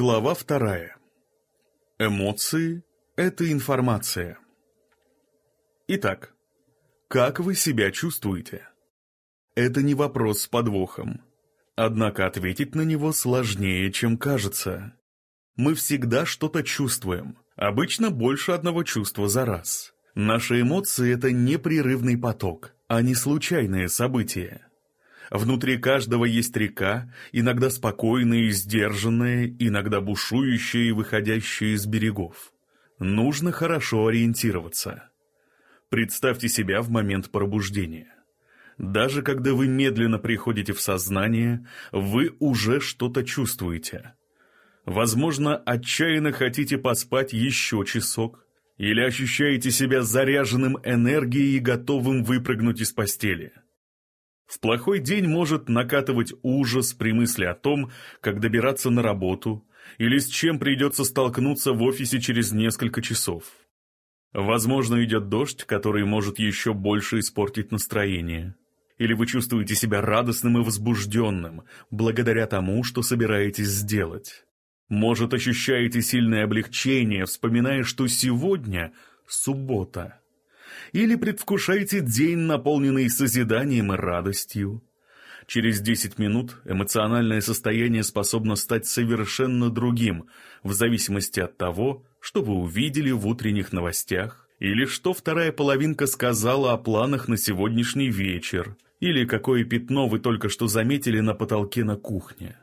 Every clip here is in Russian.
Глава вторая. Эмоции – это информация. Итак, как вы себя чувствуете? Это не вопрос с подвохом. Однако ответить на него сложнее, чем кажется. Мы всегда что-то чувствуем, обычно больше одного чувства за раз. Наши эмоции – это непрерывный поток, а не случайные события. Внутри каждого есть река, иногда спокойная и сдержанная, иногда бушующая и выходящая из берегов. Нужно хорошо ориентироваться. Представьте себя в момент пробуждения. Даже когда вы медленно приходите в сознание, вы уже что-то чувствуете. Возможно, отчаянно хотите поспать еще часок, или ощущаете себя заряженным энергией и готовым выпрыгнуть из постели – в плохой день может накатывать ужас при мысли о том, как добираться на работу или с чем придется столкнуться в офисе через несколько часов. Возможно, идет дождь, который может еще больше испортить настроение. Или вы чувствуете себя радостным и возбужденным, благодаря тому, что собираетесь сделать. Может, ощущаете сильное облегчение, вспоминая, что сегодня суббота или предвкушаете день, наполненный созиданием и радостью. Через 10 минут эмоциональное состояние способно стать совершенно другим, в зависимости от того, что вы увидели в утренних новостях, или что вторая половинка сказала о планах на сегодняшний вечер, или какое пятно вы только что заметили на потолке на кухне.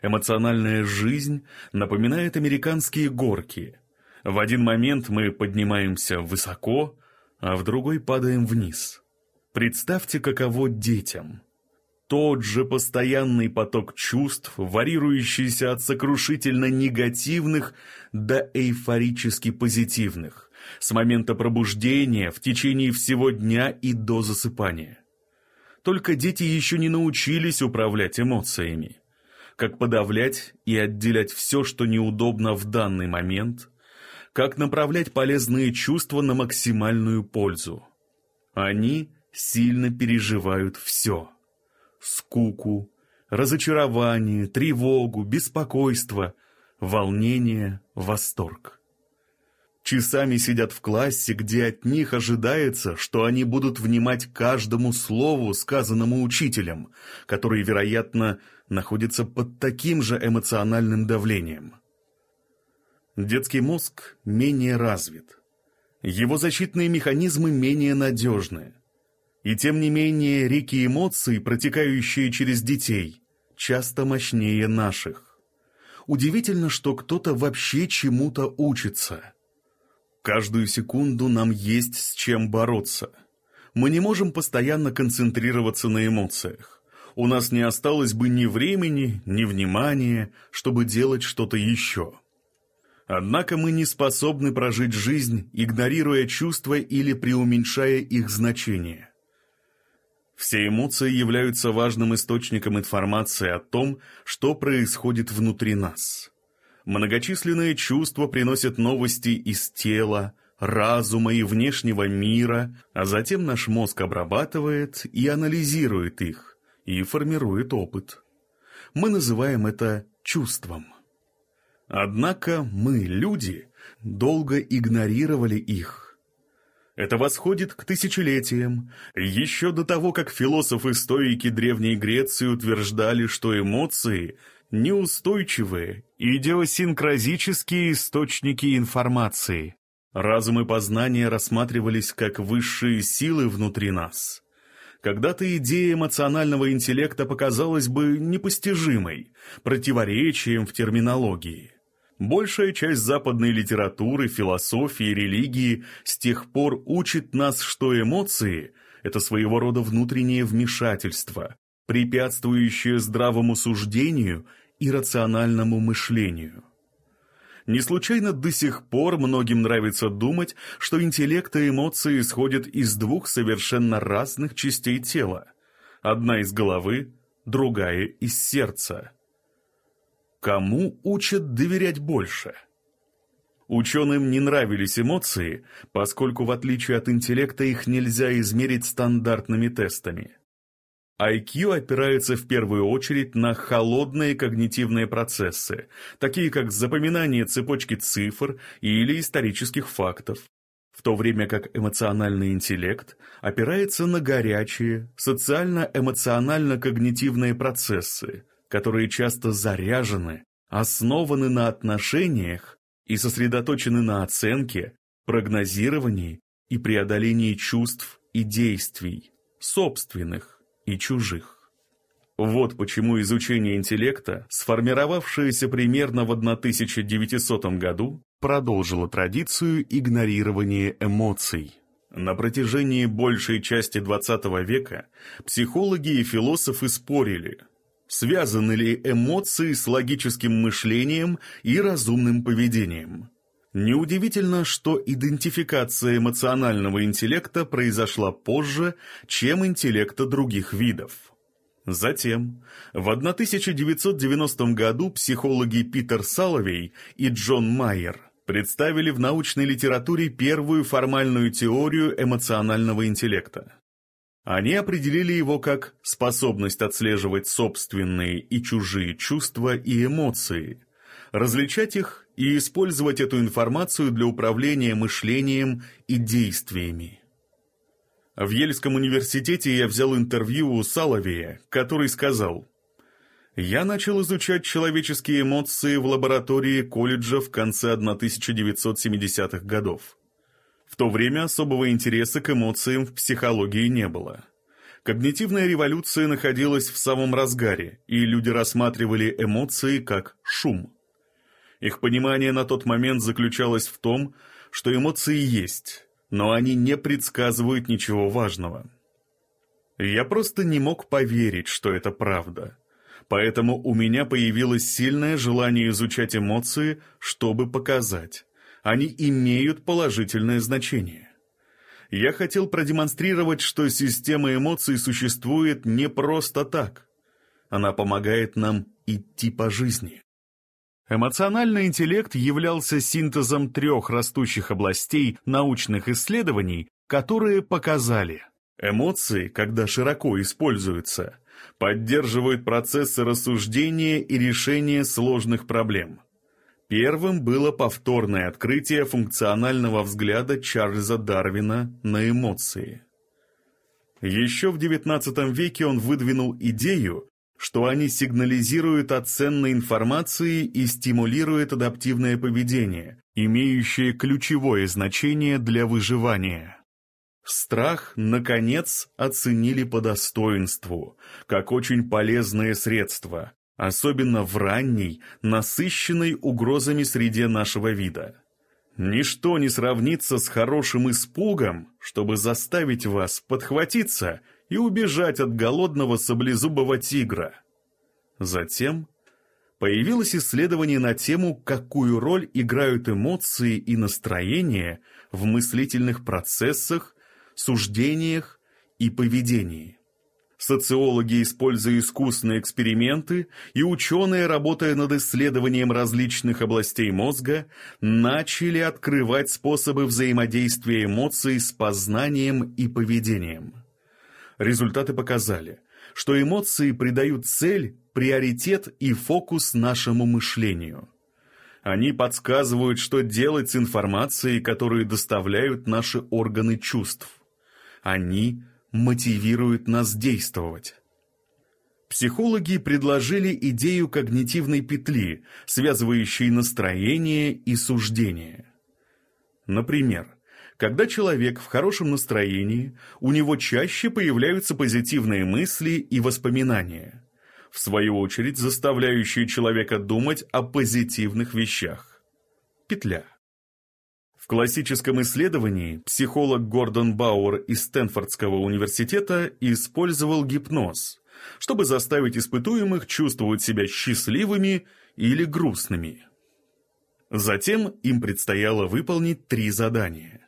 Эмоциональная жизнь напоминает американские горки. В один момент мы поднимаемся высоко, а в другой падаем вниз. Представьте, каково детям. Тот же постоянный поток чувств, варьирующийся от сокрушительно негативных до эйфорически позитивных, с момента пробуждения в течение всего дня и до засыпания. Только дети еще не научились управлять эмоциями. Как подавлять и отделять все, что неудобно в данный момент, как направлять полезные чувства на максимальную пользу. Они сильно переживают все. Скуку, разочарование, тревогу, беспокойство, волнение, восторг. Часами сидят в классе, где от них ожидается, что они будут внимать каждому слову, сказанному учителем, который, вероятно, находится под таким же эмоциональным давлением. Детский мозг менее развит. Его защитные механизмы менее надежны. И тем не менее реки эмоций, протекающие через детей, часто мощнее наших. Удивительно, что кто-то вообще чему-то учится. Каждую секунду нам есть с чем бороться. Мы не можем постоянно концентрироваться на эмоциях. У нас не осталось бы ни времени, ни внимания, чтобы делать что-то еще. Однако мы не способны прожить жизнь, игнорируя чувства или преуменьшая их значение. Все эмоции являются важным источником информации о том, что происходит внутри нас. Многочисленные чувства приносят новости из тела, разума и внешнего мира, а затем наш мозг обрабатывает и анализирует их, и формирует опыт. Мы называем это чувством. Однако мы, люди, долго игнорировали их. Это восходит к тысячелетиям, еще до того, как философы-стоики Древней Греции утверждали, что эмоции – неустойчивые, идиосинкразические источники информации. Разум и познание рассматривались как высшие силы внутри нас. Когда-то идея эмоционального интеллекта показалась бы непостижимой, противоречием в терминологии. Большая часть западной литературы, философии религии с тех пор учит нас, что эмоции – это своего рода внутреннее вмешательство, препятствующее здравому суждению и рациональному мышлению. Не случайно до сих пор многим нравится думать, что интеллект и эмоции исходят из двух совершенно разных частей тела. Одна из головы, другая из сердца. Кому учат доверять больше? Ученым не нравились эмоции, поскольку в отличие от интеллекта их нельзя измерить стандартными тестами. IQ опирается в первую очередь на холодные когнитивные процессы, такие как запоминание цепочки цифр или исторических фактов, в то время как эмоциональный интеллект опирается на горячие, социально-эмоционально-когнитивные процессы, которые часто заряжены, основаны на отношениях и сосредоточены на оценке, прогнозировании и преодолении чувств и действий, собственных и чужих. Вот почему изучение интеллекта, сформировавшееся примерно в 1900 году, продолжило традицию игнорирования эмоций. На протяжении большей части XX века психологи и философы спорили, связаны ли эмоции с логическим мышлением и разумным поведением. Неудивительно, что идентификация эмоционального интеллекта произошла позже, чем интеллекта других видов. Затем, в 1990 году психологи Питер Саловей и Джон Майер представили в научной литературе первую формальную теорию эмоционального интеллекта. Они определили его как способность отслеживать собственные и чужие чувства и эмоции, различать их и использовать эту информацию для управления мышлением и действиями. В Ельском университете я взял интервью у Саловея, который сказал, «Я начал изучать человеческие эмоции в лаборатории колледжа в конце 1970-х годов. В то время особого интереса к эмоциям в психологии не было. Когнитивная революция находилась в самом разгаре, и люди рассматривали эмоции как шум. Их понимание на тот момент заключалось в том, что эмоции есть, но они не предсказывают ничего важного. Я просто не мог поверить, что это правда. Поэтому у меня появилось сильное желание изучать эмоции, чтобы показать. Они имеют положительное значение. Я хотел продемонстрировать, что система эмоций существует не просто так. Она помогает нам идти по жизни. Эмоциональный интеллект являлся синтезом трех растущих областей научных исследований, которые показали, эмоции, когда широко используются, поддерживают процессы рассуждения и решения сложных проблем. Первым было повторное открытие функционального взгляда Чарльза Дарвина на эмоции. Еще в XIX веке он выдвинул идею, что они сигнализируют о ценной информации и стимулируют адаптивное поведение, имеющее ключевое значение для выживания. Страх, наконец, оценили по достоинству, как очень полезное средство, особенно в ранней, насыщенной угрозами среде нашего вида. Ничто не сравнится с хорошим испугом, чтобы заставить вас подхватиться и убежать от голодного саблезубого тигра. Затем появилось исследование на тему, какую роль играют эмоции и настроения в мыслительных процессах, суждениях и поведении. Социологи, используя искусные эксперименты, и ученые, работая над исследованием различных областей мозга, начали открывать способы взаимодействия эмоций с познанием и поведением. Результаты показали, что эмоции придают цель, приоритет и фокус нашему мышлению. Они подсказывают, что делать с информацией, которую доставляют наши органы чувств. Они мотивируют нас действовать. Психологи предложили идею когнитивной петли, связывающей настроение и суждение. Например, когда человек в хорошем настроении, у него чаще появляются позитивные мысли и воспоминания, в свою очередь заставляющие человека думать о позитивных вещах. Петля. Классическом исследовании психолог Гордон Бауэр из Стэнфордского университета использовал гипноз, чтобы заставить испытуемых чувствовать себя счастливыми или грустными. Затем им предстояло выполнить три задания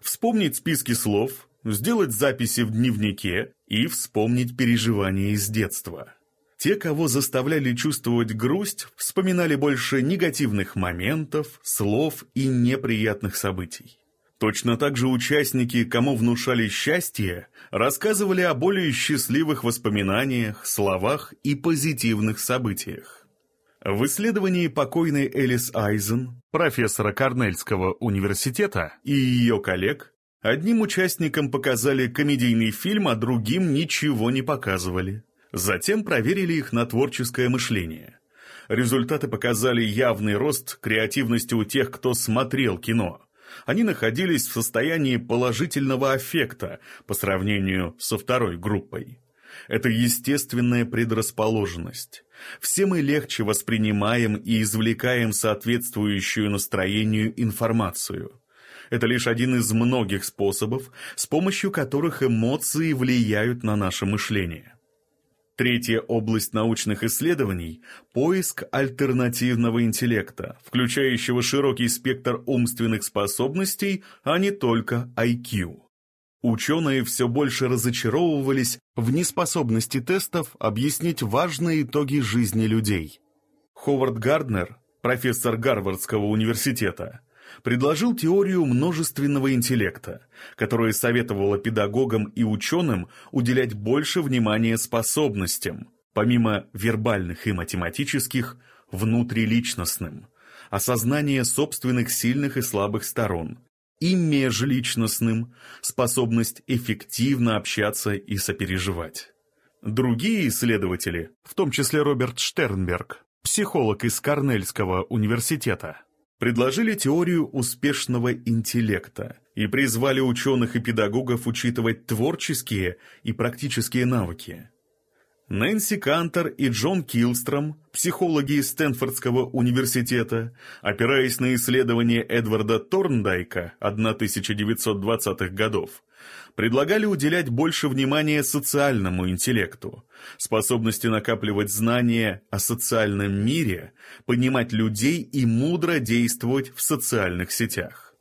вспомнить списки слов, сделать записи в дневнике и вспомнить переживания из детства. Те, кого заставляли чувствовать грусть, вспоминали больше негативных моментов, слов и неприятных событий. Точно так же участники, кому внушали счастье, рассказывали о более счастливых воспоминаниях, словах и позитивных событиях. В исследовании покойной Элис Айзен, профессора Корнельского университета, и ее коллег, одним участникам показали комедийный фильм, а другим ничего не показывали. Затем проверили их на творческое мышление. Результаты показали явный рост креативности у тех, кто смотрел кино – они находились в состоянии положительного аффекта по сравнению со второй группой. Это естественная предрасположенность. Все мы легче воспринимаем и извлекаем соответствующую настроению информацию. Это лишь один из многих способов, с помощью которых эмоции влияют на наше мышление. Третья область научных исследований – поиск альтернативного интеллекта, включающего широкий спектр умственных способностей, а не только IQ. Ученые все больше разочаровывались в неспособности тестов объяснить важные итоги жизни людей. Ховард Гарднер, профессор Гарвардского университета, предложил теорию множественного интеллекта, которая советовала педагогам и ученым уделять больше внимания способностям, помимо вербальных и математических, внутриличностным, осознание собственных сильных и слабых сторон, и межличностным, способность эффективно общаться и сопереживать. Другие исследователи, в том числе Роберт Штернберг, психолог из Корнельского университета, предложили теорию успешного интеллекта и призвали ученых и педагогов учитывать творческие и практические навыки. Нэнси Кантер и Джон Килстром, психологи из Стэнфордского университета, опираясь на исследования Эдварда Торндайка 1920-х годов, предлагали уделять больше внимания социальному интеллекту, способности накапливать знания о социальном мире, понимать людей и мудро действовать в социальных сетях.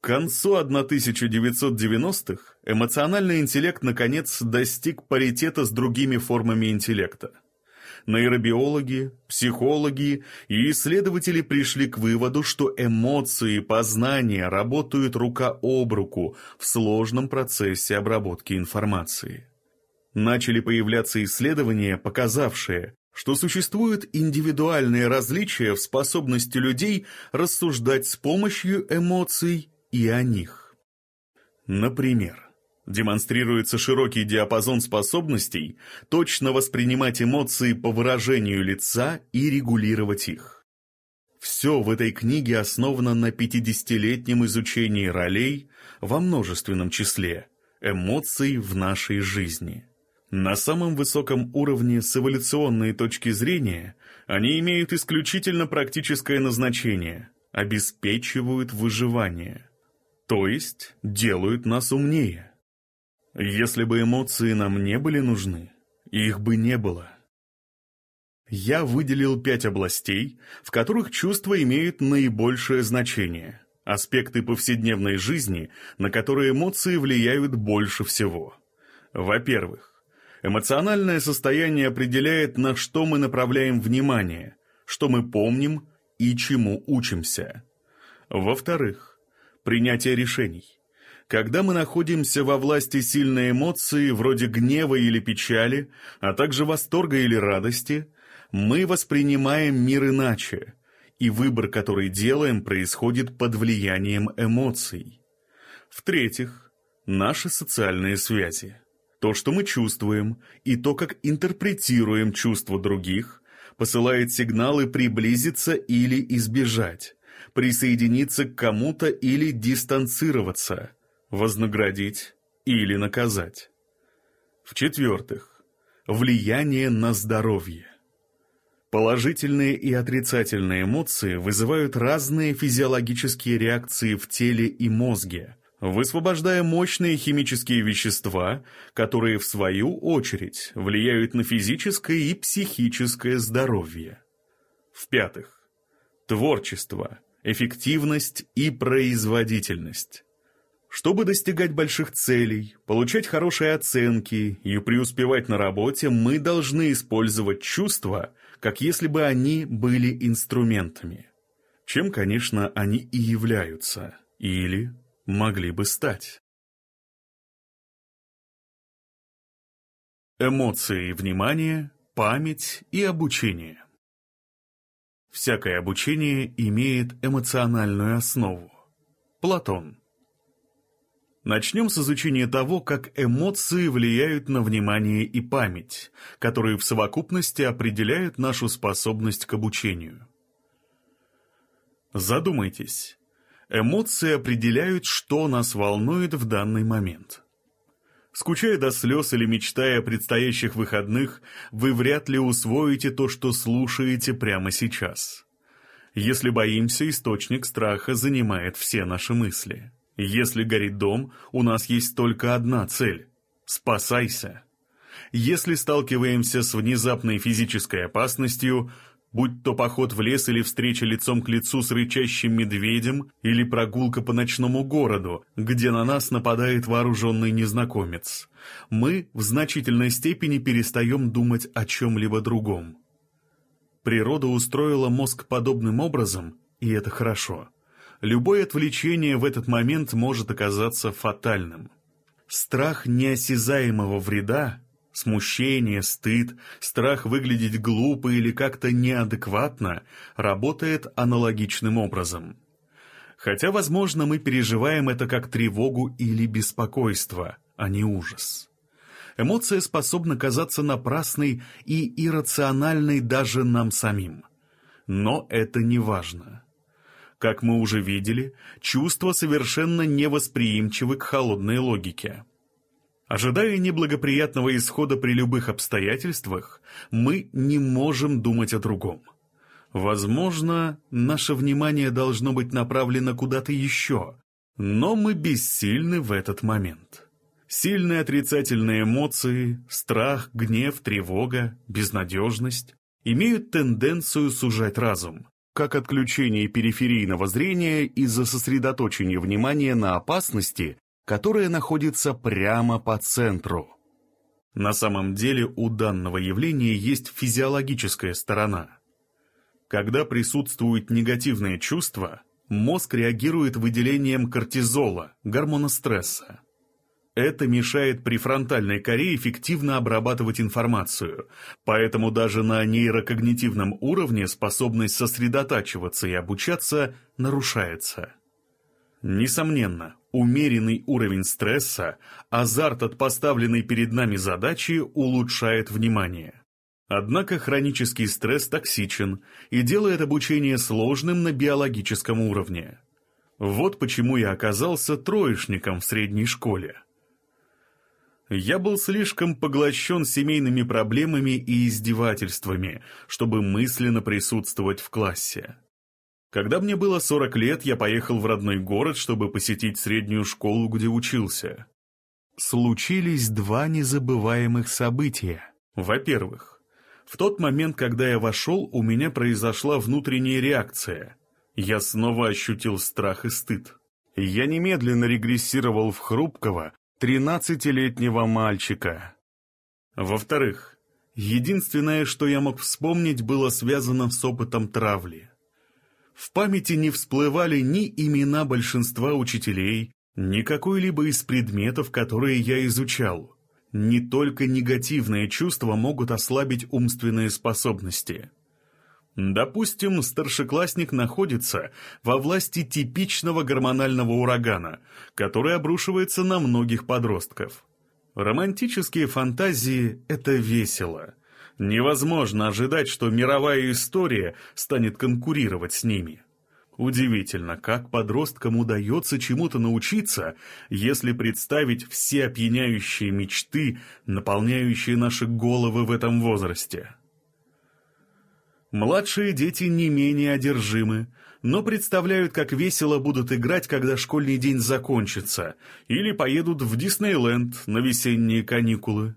К концу 1990-х эмоциональный интеллект наконец достиг паритета с другими формами интеллекта нейробиологи, психологи и исследователи пришли к выводу, что эмоции и познания работают рука об руку в сложном процессе обработки информации. Начали появляться исследования, показавшие, что существуют индивидуальные различия в способности людей рассуждать с помощью эмоций и о них. Например, Демонстрируется широкий диапазон способностей точно воспринимать эмоции по выражению лица и регулировать их. Все в этой книге основано на 50-летнем изучении ролей во множественном числе эмоций в нашей жизни. На самом высоком уровне с эволюционной точки зрения они имеют исключительно практическое назначение – обеспечивают выживание, то есть делают нас умнее. Если бы эмоции нам не были нужны, их бы не было. Я выделил пять областей, в которых чувства имеют наибольшее значение, аспекты повседневной жизни, на которые эмоции влияют больше всего. Во-первых, эмоциональное состояние определяет, на что мы направляем внимание, что мы помним и чему учимся. Во-вторых, принятие решений – когда мы находимся во власти сильной эмоции, вроде гнева или печали, а также восторга или радости, мы воспринимаем мир иначе, и выбор, который делаем, происходит под влиянием эмоций. В-третьих, наши социальные связи. То, что мы чувствуем, и то, как интерпретируем чувства других, посылает сигналы приблизиться или избежать, присоединиться к кому-то или дистанцироваться – вознаградить или наказать. В-четвертых, влияние на здоровье. Положительные и отрицательные эмоции вызывают разные физиологические реакции в теле и мозге, высвобождая мощные химические вещества, которые, в свою очередь, влияют на физическое и психическое здоровье. В-пятых, творчество, эффективность и производительность. Чтобы достигать больших целей, получать хорошие оценки и преуспевать на работе, мы должны использовать чувства, как если бы они были инструментами. Чем, конечно, они и являются – или могли бы стать. Эмоции внимание, память и обучение. Всякое обучение имеет эмоциональную основу. Платон. Начнем с изучения того, как эмоции влияют на внимание и память, которые в совокупности определяют нашу способность к обучению. Задумайтесь. Эмоции определяют, что нас волнует в данный момент. Скучая до слез или мечтая о предстоящих выходных, вы вряд ли усвоите то, что слушаете прямо сейчас. Если боимся, источник страха занимает все наши мысли. Если горит дом, у нас есть только одна цель – спасайся. Если сталкиваемся с внезапной физической опасностью – Будь то поход в лес или встреча лицом к лицу с рычащим медведем, или прогулка по ночному городу, где на нас нападает вооруженный незнакомец. Мы в значительной степени перестаем думать о чем-либо другом. Природа устроила мозг подобным образом, и это хорошо. Любое отвлечение в этот момент может оказаться фатальным. Страх неосязаемого вреда Смущение, стыд, страх выглядеть глупо или как-то неадекватно работает аналогичным образом. Хотя, возможно, мы переживаем это как тревогу или беспокойство, а не ужас. Эмоция способна казаться напрасной и иррациональной даже нам самим. Но это не важно. Как мы уже видели, чувства совершенно невосприимчивы к холодной логике. Ожидая неблагоприятного исхода при любых обстоятельствах, мы не можем думать о другом. Возможно, наше внимание должно быть направлено куда-то еще, но мы бессильны в этот момент. Сильные отрицательные эмоции, страх, гнев, тревога, безнадежность имеют тенденцию сужать разум, как отключение периферийного зрения из-за сосредоточения внимания на опасности которая находится прямо по центру. На самом деле у данного явления есть физиологическая сторона. Когда присутствуют негативные чувства, мозг реагирует выделением кортизола, гормона стресса. Это мешает префронтальной коре эффективно обрабатывать информацию, поэтому даже на нейрокогнитивном уровне способность сосредотачиваться и обучаться нарушается. Несомненно, умеренный уровень стресса, азарт от поставленной перед нами задачи улучшает внимание. Однако хронический стресс токсичен и делает обучение сложным на биологическом уровне. Вот почему я оказался троечником в средней школе. Я был слишком поглощен семейными проблемами и издевательствами, чтобы мысленно присутствовать в классе. Когда мне было 40 лет, я поехал в родной город, чтобы посетить среднюю школу, где учился. Случились два незабываемых события. Во-первых, в тот момент, когда я вошел, у меня произошла внутренняя реакция. Я снова ощутил страх и стыд. Я немедленно регрессировал в хрупкого, 13-летнего мальчика. Во-вторых, единственное, что я мог вспомнить, было связано с опытом травли. В памяти не всплывали ни имена большинства учителей, ни какой-либо из предметов, которые я изучал. Не только негативные чувства могут ослабить умственные способности. Допустим, старшеклассник находится во власти типичного гормонального урагана, который обрушивается на многих подростков. Романтические фантазии – это весело – Невозможно ожидать, что мировая история станет конкурировать с ними. Удивительно, как подросткам удается чему-то научиться, если представить все опьяняющие мечты, наполняющие наши головы в этом возрасте. Младшие дети не менее одержимы, но представляют, как весело будут играть, когда школьный день закончится, или поедут в Диснейленд на весенние каникулы.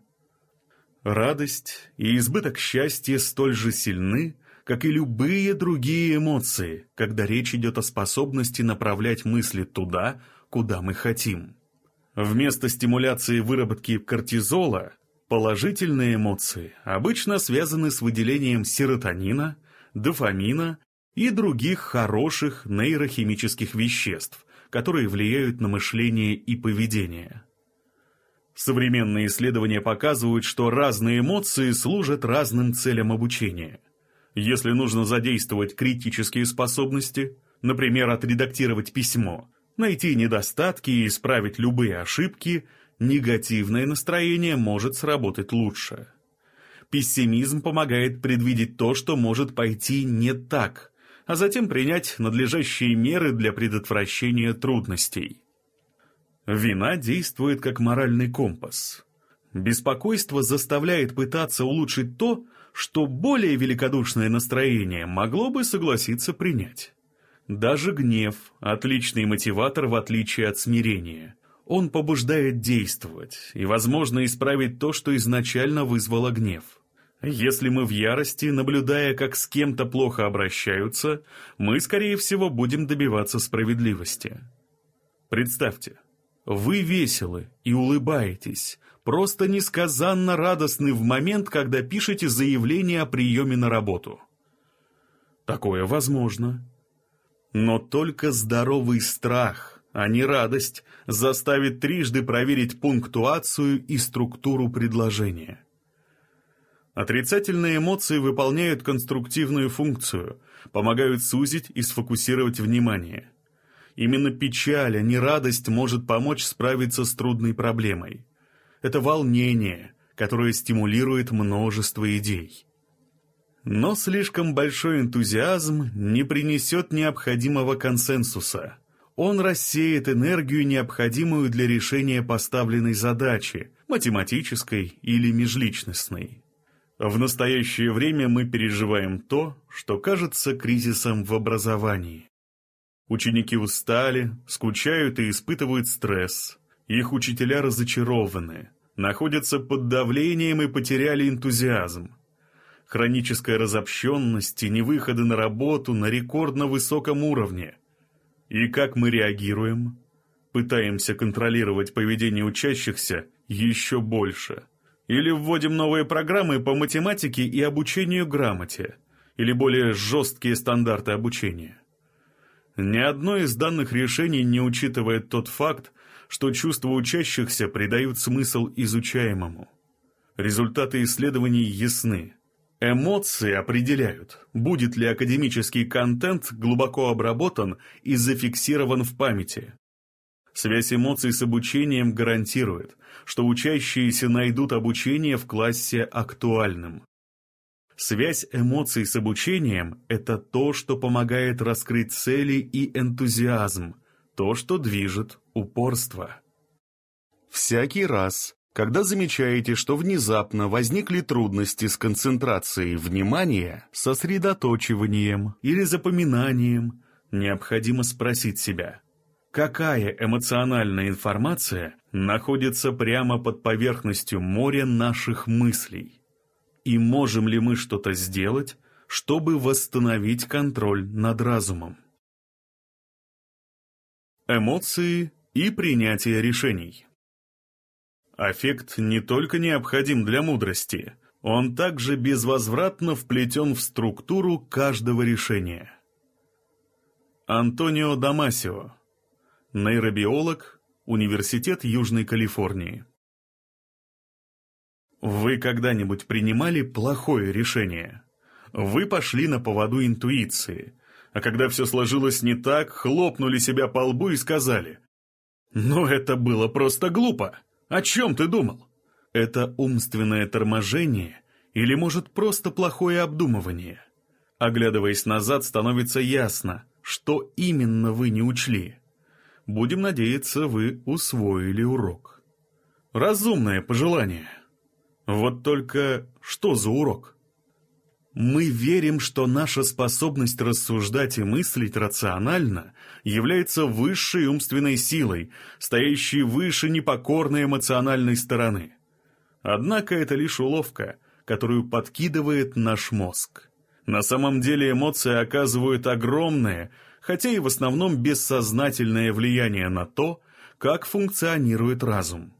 Радость и избыток счастья столь же сильны, как и любые другие эмоции, когда речь идет о способности направлять мысли туда, куда мы хотим. Вместо стимуляции выработки кортизола, положительные эмоции обычно связаны с выделением серотонина, дофамина и других хороших нейрохимических веществ, которые влияют на мышление и поведение. Современные исследования показывают, что разные эмоции служат разным целям обучения. Если нужно задействовать критические способности, например, отредактировать письмо, найти недостатки и исправить любые ошибки, негативное настроение может сработать лучше. Пессимизм помогает предвидеть то, что может пойти не так, а затем принять надлежащие меры для предотвращения трудностей. Вина действует как моральный компас. Беспокойство заставляет пытаться улучшить то, что более великодушное настроение могло бы согласиться принять. Даже гнев – отличный мотиватор в отличие от смирения. Он побуждает действовать и, возможно, исправить то, что изначально вызвало гнев. Если мы в ярости, наблюдая, как с кем-то плохо обращаются, мы, скорее всего, будем добиваться справедливости. Представьте, вы веселы и улыбаетесь, просто несказанно радостны в момент, когда пишете заявление о приеме на работу. Такое возможно. Но только здоровый страх, а не радость, заставит трижды проверить пунктуацию и структуру предложения. Отрицательные эмоции выполняют конструктивную функцию, помогают сузить и сфокусировать внимание – Именно печаль, а не радость может помочь справиться с трудной проблемой. Это волнение, которое стимулирует множество идей. Но слишком большой энтузиазм не принесет необходимого консенсуса. Он рассеет энергию, необходимую для решения поставленной задачи, математической или межличностной. В настоящее время мы переживаем то, что кажется кризисом в образовании. Ученики устали, скучают и испытывают стресс. Их учителя разочарованы, находятся под давлением и потеряли энтузиазм. Хроническая разобщенность и невыходы на работу на рекордно высоком уровне. И как мы реагируем? Пытаемся контролировать поведение учащихся еще больше. Или вводим новые программы по математике и обучению грамоте, или более жесткие стандарты обучения. Ни одно из данных решений не учитывает тот факт, что чувства учащихся придают смысл изучаемому. Результаты исследований ясны. Эмоции определяют, будет ли академический контент глубоко обработан и зафиксирован в памяти. Связь эмоций с обучением гарантирует, что учащиеся найдут обучение в классе актуальным. Связь эмоций с обучением – это то, что помогает раскрыть цели и энтузиазм, то, что движет упорство. Всякий раз, когда замечаете, что внезапно возникли трудности с концентрацией внимания, сосредоточиванием или запоминанием, необходимо спросить себя, какая эмоциональная информация находится прямо под поверхностью моря наших мыслей – и можем ли мы что-то сделать, чтобы восстановить контроль над разумом. Эмоции и принятие решений. Аффект не только необходим для мудрости, он также безвозвратно вплетен в структуру каждого решения. Антонио Дамасио, нейробиолог, Университет Южной Калифорнии. Вы когда-нибудь принимали плохое решение? Вы пошли на поводу интуиции, а когда все сложилось не так, хлопнули себя по лбу и сказали «Ну это было просто глупо! О чем ты думал?» Это умственное торможение или, может, просто плохое обдумывание? Оглядываясь назад, становится ясно, что именно вы не учли. Будем надеяться, вы усвоили урок. Разумное пожелание – вот только что за урок? Мы верим, что наша способность рассуждать и мыслить рационально является высшей умственной силой, стоящей выше непокорной эмоциональной стороны. Однако это лишь уловка, которую подкидывает наш мозг. На самом деле эмоции оказывают огромное, хотя и в основном бессознательное влияние на то, как функционирует разум.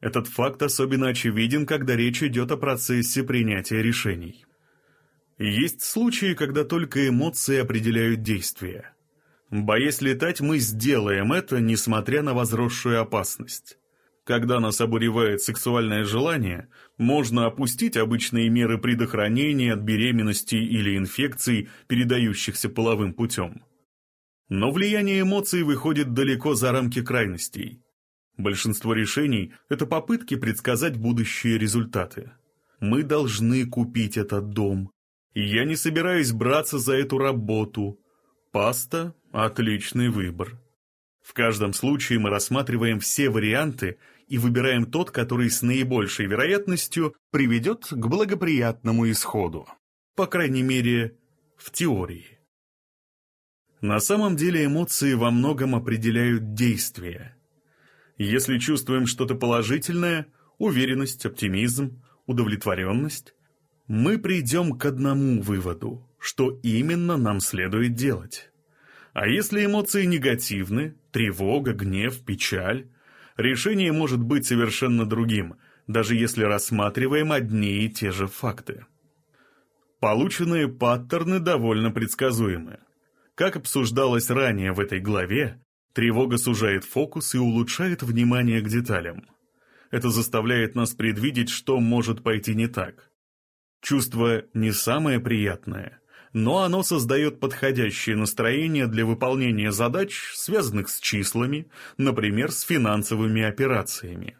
Этот факт особенно очевиден, когда речь идет о процессе принятия решений. Есть случаи, когда только эмоции определяют действия. Боясь летать, мы сделаем это, несмотря на возросшую опасность. Когда нас обуревает сексуальное желание, можно опустить обычные меры предохранения от беременности или инфекций, передающихся половым путем. Но влияние эмоций выходит далеко за рамки крайностей. Большинство решений – это попытки предсказать будущие результаты. Мы должны купить этот дом. Я не собираюсь браться за эту работу. Паста – отличный выбор. В каждом случае мы рассматриваем все варианты и выбираем тот, который с наибольшей вероятностью приведет к благоприятному исходу. По крайней мере, в теории. На самом деле эмоции во многом определяют действия. Если чувствуем что-то положительное, уверенность, оптимизм, удовлетворенность, мы придем к одному выводу, что именно нам следует делать. А если эмоции негативны, тревога, гнев, печаль, решение может быть совершенно другим, даже если рассматриваем одни и те же факты. Полученные паттерны довольно предсказуемы. Как обсуждалось ранее в этой главе, тревога сужает фокус и улучшает внимание к деталям. Это заставляет нас предвидеть, что может пойти не так. Чувство не самое приятное, но оно создает подходящее настроение для выполнения задач, связанных с числами, например, с финансовыми операциями.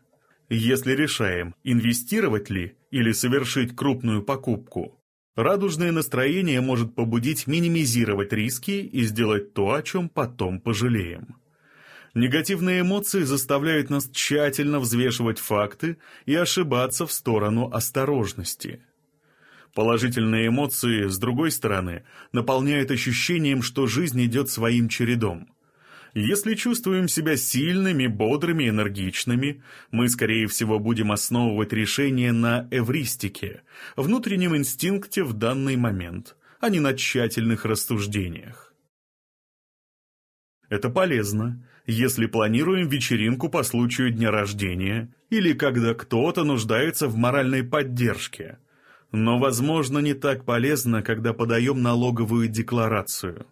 Если решаем, инвестировать ли или совершить крупную покупку, радужное настроение может побудить минимизировать риски и сделать то, о чем потом пожалеем. Негативные эмоции заставляют нас тщательно взвешивать факты и ошибаться в сторону осторожности – Положительные эмоции, с другой стороны, наполняют ощущением, что жизнь идет своим чередом. Если чувствуем себя сильными, бодрыми, энергичными, мы, скорее всего, будем основывать решение на эвристике, внутреннем инстинкте в данный момент, а не на тщательных рассуждениях. Это полезно, если планируем вечеринку по случаю дня рождения или когда кто-то нуждается в моральной поддержке – но, возможно, не так полезно, когда подаем налоговую декларацию.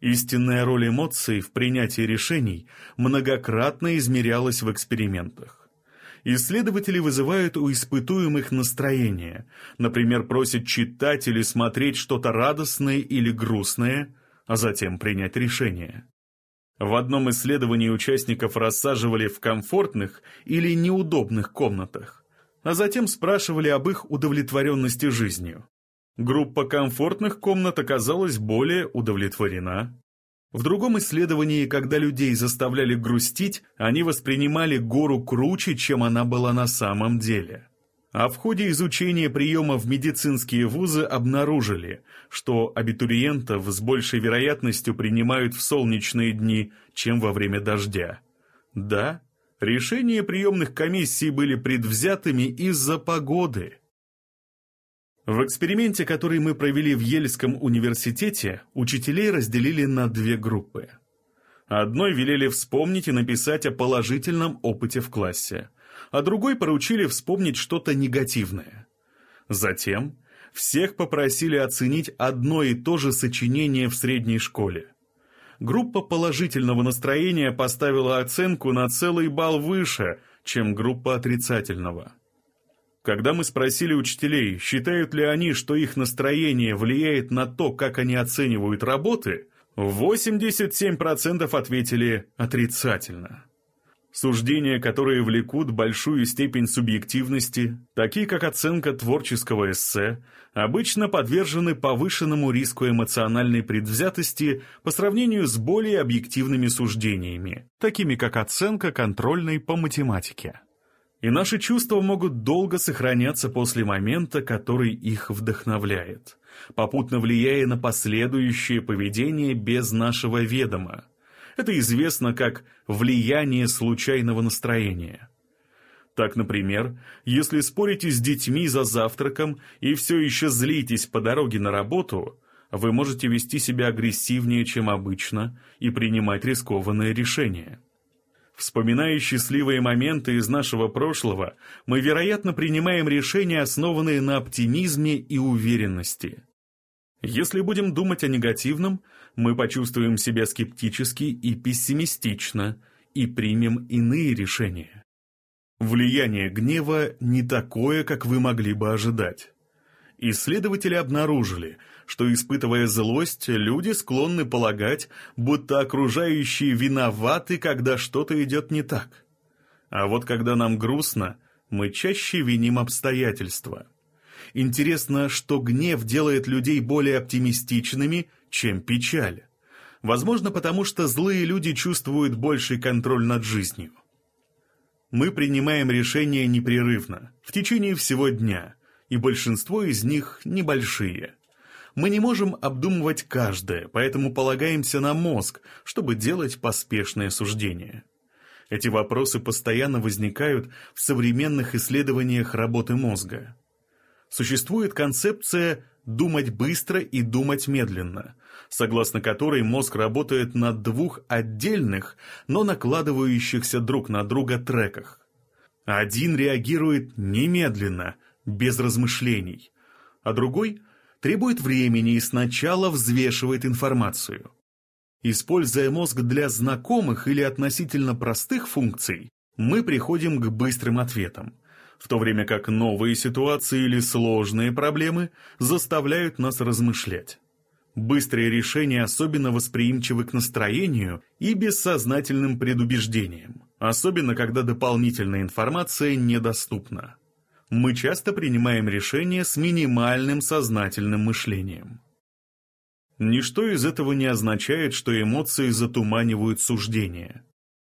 Истинная роль эмоций в принятии решений многократно измерялась в экспериментах. Исследователи вызывают у испытуемых настроение, например, просят читать или смотреть что-то радостное или грустное, а затем принять решение. В одном исследовании участников рассаживали в комфортных или неудобных комнатах а затем спрашивали об их удовлетворенности жизнью. Группа комфортных комнат оказалась более удовлетворена. В другом исследовании, когда людей заставляли грустить, они воспринимали гору круче, чем она была на самом деле. А в ходе изучения приема в медицинские вузы обнаружили, что абитуриентов с большей вероятностью принимают в солнечные дни, чем во время дождя. Да, Решения приемных комиссий были предвзятыми из-за погоды. В эксперименте, который мы провели в Ельском университете, учителей разделили на две группы. Одной велели вспомнить и написать о положительном опыте в классе, а другой поручили вспомнить что-то негативное. Затем всех попросили оценить одно и то же сочинение в средней школе группа положительного настроения поставила оценку на целый балл выше, чем группа отрицательного. Когда мы спросили учителей, считают ли они, что их настроение влияет на то, как они оценивают работы, 87% ответили отрицательно. Суждения, которые влекут большую степень субъективности, такие как оценка творческого эссе, обычно подвержены повышенному риску эмоциональной предвзятости по сравнению с более объективными суждениями, такими как оценка контрольной по математике. И наши чувства могут долго сохраняться после момента, который их вдохновляет, попутно влияя на последующее поведение без нашего ведома. Это известно как влияние случайного настроения. Так, например, если спорите с детьми за завтраком и все еще злитесь по дороге на работу, вы можете вести себя агрессивнее, чем обычно, и принимать рискованные решения. Вспоминая счастливые моменты из нашего прошлого, мы, вероятно, принимаем решения, основанные на оптимизме и уверенности. Если будем думать о негативном, мы почувствуем себя скептически и пессимистично и примем иные решения. Влияние гнева не такое, как вы могли бы ожидать. Исследователи обнаружили, что, испытывая злость, люди склонны полагать, будто окружающие виноваты, когда что-то идет не так. А вот когда нам грустно, мы чаще виним обстоятельства. Интересно, что гнев делает людей более оптимистичными, чем печаль. Возможно, потому что злые люди чувствуют больший контроль над жизнью. Мы принимаем решения непрерывно, в течение всего дня, и большинство из них небольшие. Мы не можем обдумывать каждое, поэтому полагаемся на мозг, чтобы делать поспешные суждения. Эти вопросы постоянно возникают в современных исследованиях работы мозга. Существует концепция «думать быстро и думать медленно», согласно которой мозг работает на двух отдельных, но накладывающихся друг на друга треках. Один реагирует немедленно, без размышлений, а другой требует времени и сначала взвешивает информацию. Используя мозг для знакомых или относительно простых функций, мы приходим к быстрым ответам, в то время как новые ситуации или сложные проблемы заставляют нас размышлять. Быстрые решения особенно восприимчивы к настроению и бессознательным предубеждениям, особенно когда дополнительная информация недоступна. Мы часто принимаем решения с минимальным сознательным мышлением. Ничто из этого не означает, что эмоции затуманивают суждения.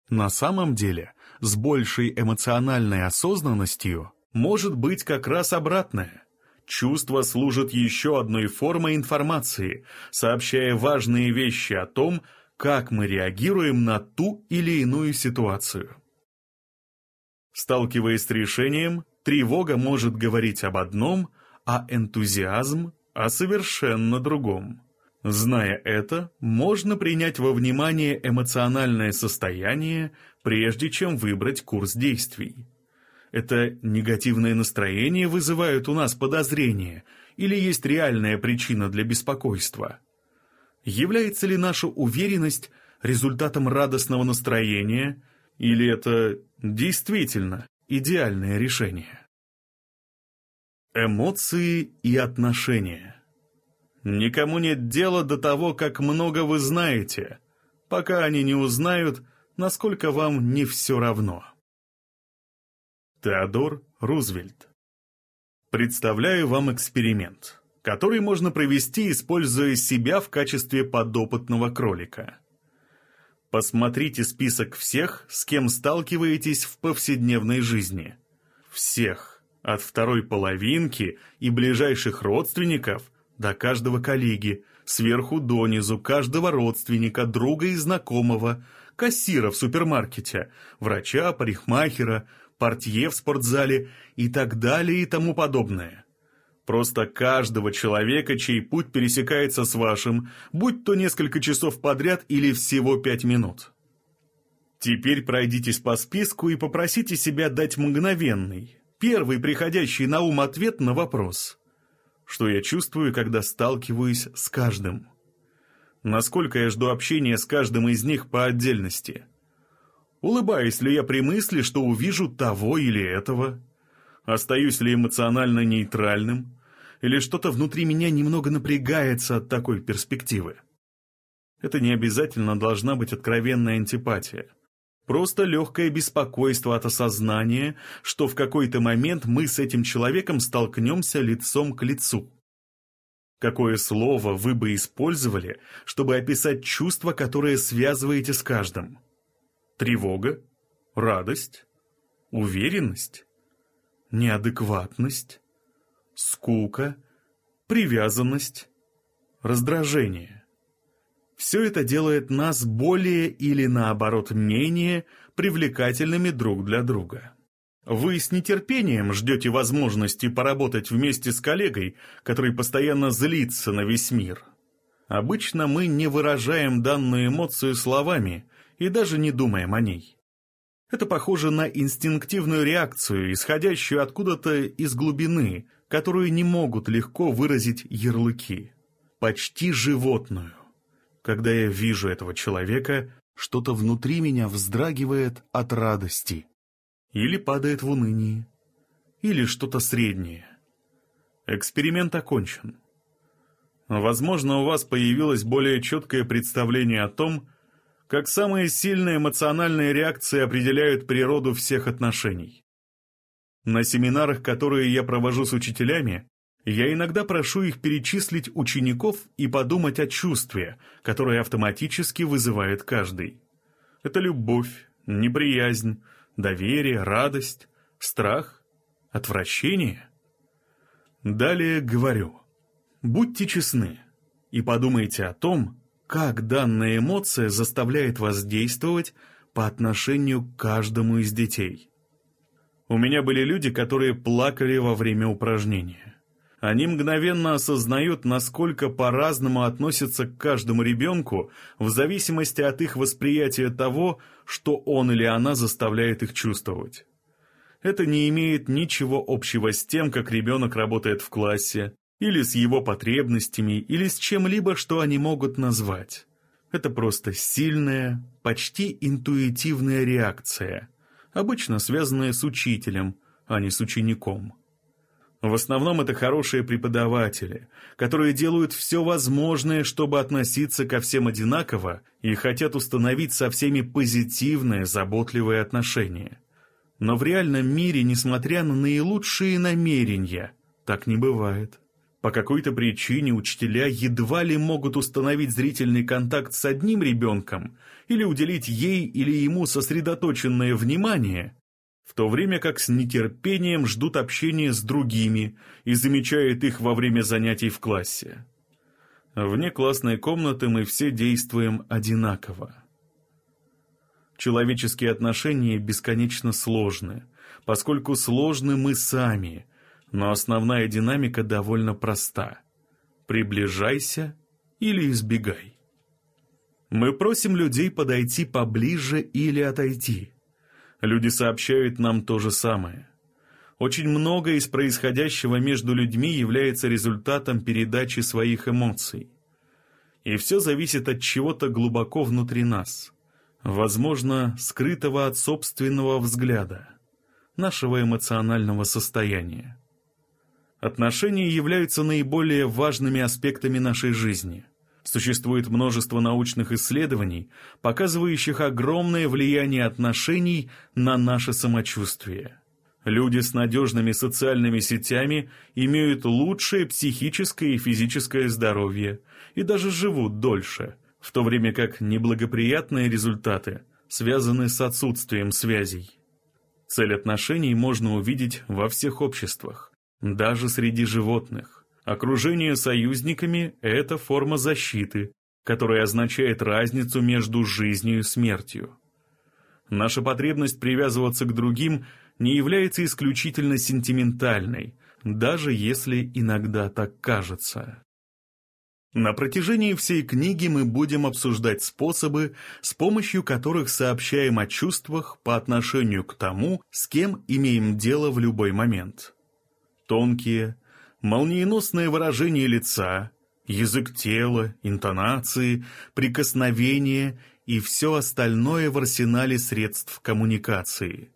На самом деле, с большей эмоциональной осознанностью может быть как раз обратное. Чувства служат еще одной формой информации, сообщая важные вещи о том, как мы реагируем на ту или иную ситуацию. Сталкиваясь с решением, тревога может говорить об одном, а энтузиазм – о совершенно другом. Зная это, можно принять во внимание эмоциональное состояние, прежде чем выбрать курс действий. Это негативное настроение вызывает у нас подозрение или есть реальная причина для беспокойства? Является ли наша уверенность результатом радостного настроения или это действительно идеальное решение? Эмоции и отношения Никому нет дела до того, как много вы знаете, пока они не узнают, насколько вам не все равно. Теодор Рузвельт Представляю вам эксперимент, который можно провести, используя себя в качестве подопытного кролика. Посмотрите список всех, с кем сталкиваетесь в повседневной жизни. Всех, от второй половинки и ближайших родственников до каждого коллеги, сверху донизу, каждого родственника, друга и знакомого, кассира в супермаркете, врача, парикмахера, портье в спортзале и так далее и тому подобное. Просто каждого человека, чей путь пересекается с вашим, будь то несколько часов подряд или всего пять минут. Теперь пройдитесь по списку и попросите себя дать мгновенный, первый приходящий на ум ответ на вопрос – что я чувствую, когда сталкиваюсь с каждым. Насколько я жду общения с каждым из них по отдельности. Улыбаюсь ли я при мысли, что увижу того или этого? Остаюсь ли эмоционально нейтральным? Или что-то внутри меня немного напрягается от такой перспективы? Это не обязательно должна быть откровенная антипатия. Просто легкое беспокойство от осознания, что в какой-то момент мы с этим человеком столкнемся лицом к лицу. Какое слово вы бы использовали, чтобы описать чувство, которое связываете с каждым? Тревога? Радость? Уверенность? Неадекватность? Скука? Привязанность? Раздражение? Все это делает нас более или наоборот менее привлекательными друг для друга. Вы с нетерпением ждете возможности поработать вместе с коллегой, который постоянно злится на весь мир. Обычно мы не выражаем данную эмоцию словами и даже не думаем о ней. Это похоже на инстинктивную реакцию, исходящую откуда-то из глубины, которую не могут легко выразить ярлыки. почти животную. Когда я вижу этого человека, что-то внутри меня вздрагивает от радости. Или падает в уныние. Или что-то среднее. Эксперимент окончен. Возможно, у вас появилось более четкое представление о том, как самые сильные эмоциональные реакции определяют природу всех отношений. На семинарах, которые я провожу с учителями, я иногда прошу их перечислить учеников и подумать о чувстве, которое автоматически вызывает каждый. Это любовь, неприязнь, доверие, радость, страх, отвращение. Далее говорю, будьте честны и подумайте о том, как данная эмоция заставляет вас действовать по отношению к каждому из детей. У меня были люди, которые плакали во время упражнения. Они мгновенно осознают, насколько по-разному относятся к каждому ребенку в зависимости от их восприятия того, что он или она заставляет их чувствовать. Это не имеет ничего общего с тем, как ребенок работает в классе, или с его потребностями, или с чем-либо, что они могут назвать. Это просто сильная, почти интуитивная реакция, обычно связанная с учителем, а не с учеником. В основном это хорошие преподаватели, которые делают все возможное, чтобы относиться ко всем одинаково и хотят установить со всеми позитивное, заботливое отношение. Но в реальном мире, несмотря на наилучшие намерения, так не бывает. По какой-то причине учителя едва ли могут установить зрительный контакт с одним ребенком или уделить ей или ему сосредоточенное внимание, в то время как с нетерпением ждут общения с другими и замечают их во время занятий в классе. Вне классной комнаты мы все действуем одинаково. Человеческие отношения бесконечно сложны, поскольку сложны мы сами, но основная динамика довольно проста. Приближайся или избегай. Мы просим людей подойти поближе или отойти – Люди сообщают нам то же самое. Очень многое из происходящего между людьми является результатом передачи своих эмоций. И все зависит от чего-то глубоко внутри нас, возможно, скрытого от собственного взгляда, нашего эмоционального состояния. Отношения являются наиболее важными аспектами нашей жизни – Существует множество научных исследований, показывающих огромное влияние отношений на наше самочувствие. Люди с надежными социальными сетями имеют лучшее психическое и физическое здоровье и даже живут дольше, в то время как неблагоприятные результаты связаны с отсутствием связей. Цель отношений можно увидеть во всех обществах, даже среди животных. Окружение союзниками – это форма защиты, которая означает разницу между жизнью и смертью. Наша потребность привязываться к другим не является исключительно сентиментальной, даже если иногда так кажется. На протяжении всей книги мы будем обсуждать способы, с помощью которых сообщаем о чувствах по отношению к тому, с кем имеем дело в любой момент. Тонкие, молниеносное выражение лица, язык тела, интонации, прикосновения и все остальное в арсенале средств коммуникации.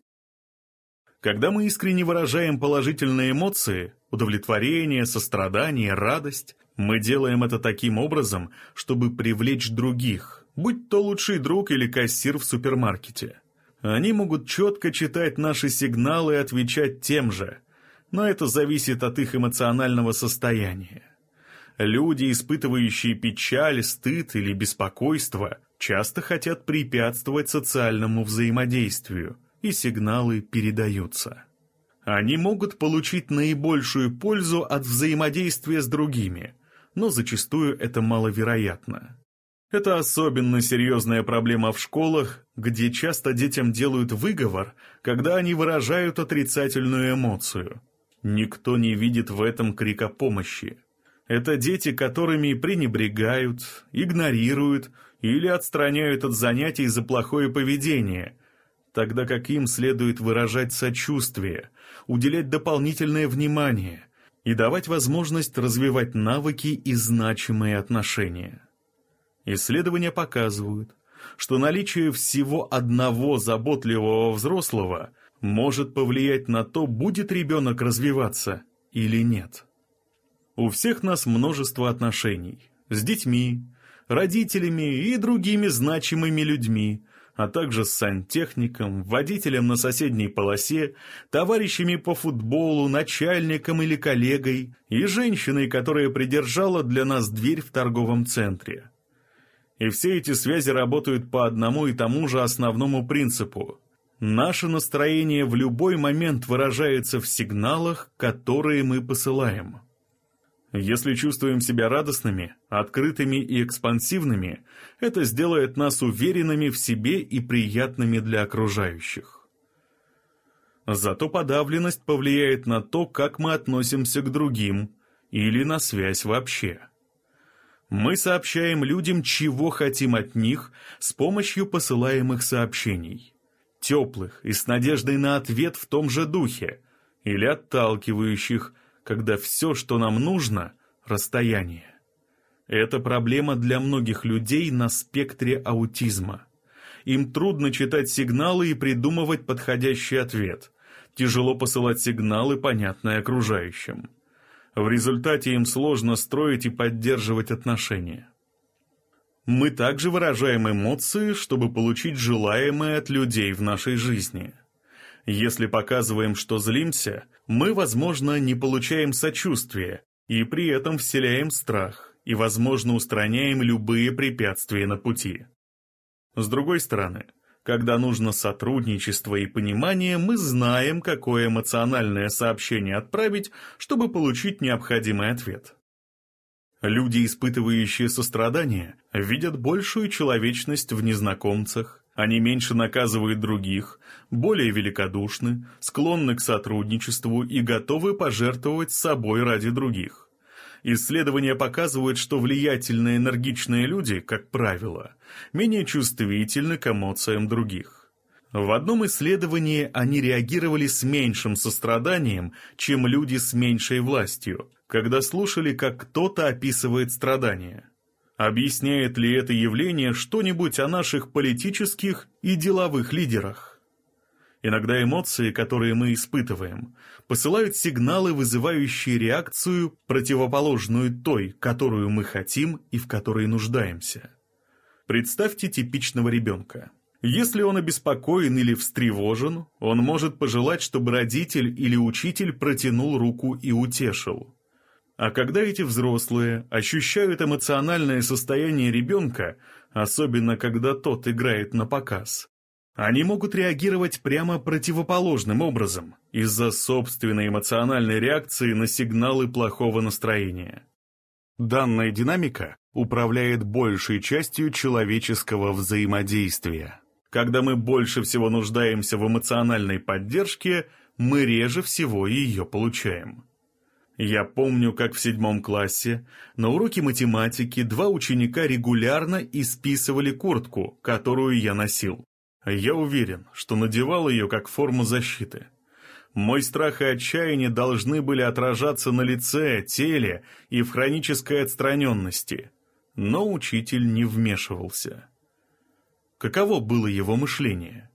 Когда мы искренне выражаем положительные эмоции, удовлетворение, сострадание, радость, мы делаем это таким образом, чтобы привлечь других, будь то лучший друг или кассир в супермаркете. Они могут четко читать наши сигналы и отвечать тем же – но это зависит от их эмоционального состояния. Люди, испытывающие печаль, стыд или беспокойство, часто хотят препятствовать социальному взаимодействию, и сигналы передаются. Они могут получить наибольшую пользу от взаимодействия с другими, но зачастую это маловероятно. Это особенно серьезная проблема в школах, где часто детям делают выговор, когда они выражают отрицательную эмоцию, Никто не видит в этом крика помощи. Это дети, которыми пренебрегают, игнорируют или отстраняют от занятий за плохое поведение, тогда как им следует выражать сочувствие, уделять дополнительное внимание и давать возможность развивать навыки и значимые отношения. Исследования показывают, что наличие всего одного заботливого взрослого может повлиять на то, будет ребенок развиваться или нет. У всех нас множество отношений с детьми, родителями и другими значимыми людьми, а также с сантехником, водителем на соседней полосе, товарищами по футболу, начальником или коллегой и женщиной, которая придержала для нас дверь в торговом центре. И все эти связи работают по одному и тому же основному принципу. Наше настроение в любой момент выражается в сигналах, которые мы посылаем. Если чувствуем себя радостными, открытыми и экспансивными, это сделает нас уверенными в себе и приятными для окружающих. Зато подавленность повлияет на то, как мы относимся к другим или на связь вообще. Мы сообщаем людям, чего хотим от них с помощью посылаемых сообщений. Теплых и с надеждой на ответ в том же духе, или отталкивающих – когда все, что нам нужно – расстояние. Это проблема для многих людей на спектре аутизма. Им трудно читать сигналы и придумывать подходящий ответ. Тяжело посылать сигналы, понятные окружающим. В результате им сложно строить и поддерживать отношения. Мы также выражаем эмоции, чтобы получить желаемое от людей в нашей жизни – если показываем, что злимся, мы, возможно, не получаем сочувствия и при этом вселяем страх и, возможно, устраняем любые препятствия на пути. С другой стороны, когда нужно сотрудничество и понимание, мы знаем, какое эмоциональное сообщение отправить, чтобы получить необходимый ответ. Люди, испытывающие сострадание, видят большую человечность в незнакомцах, они меньше наказывают других, более великодушны, склонны к сотрудничеству и готовы пожертвовать собой ради других. Исследования показывают, что влиятельные энергичные люди, как правило, менее чувствительны к эмоциям других. В одном исследовании они реагировали с меньшим состраданием, чем люди с меньшей властью, когда слушали, как кто-то описывает страдания. Объясняет ли это явление что-нибудь о наших политических и деловых лидерах? Иногда эмоции, которые мы испытываем, посылают сигналы, вызывающие реакцию, противоположную той, которую мы хотим и в которой нуждаемся. Представьте типичного ребенка. Если он обеспокоен или встревожен, он может пожелать, чтобы родитель или учитель протянул руку и утешил. А когда эти взрослые ощущают эмоциональное состояние ребенка, особенно когда тот играет на показ, они могут реагировать прямо противоположным образом из-за собственной эмоциональной реакции на сигналы плохого настроения. Данная динамика управляет большей частью человеческого взаимодействия. Когда мы больше всего нуждаемся в эмоциональной поддержке, мы реже всего ее получаем. Я помню, как в седьмом классе на уроке математики два ученика регулярно исписывали куртку, которую я носил. Я уверен, что надевал ее как форму защиты. Мой страх и отчаяние должны были отражаться на лице, теле и в хронической отстраненности. Но учитель не вмешивался. Каково было его мышление?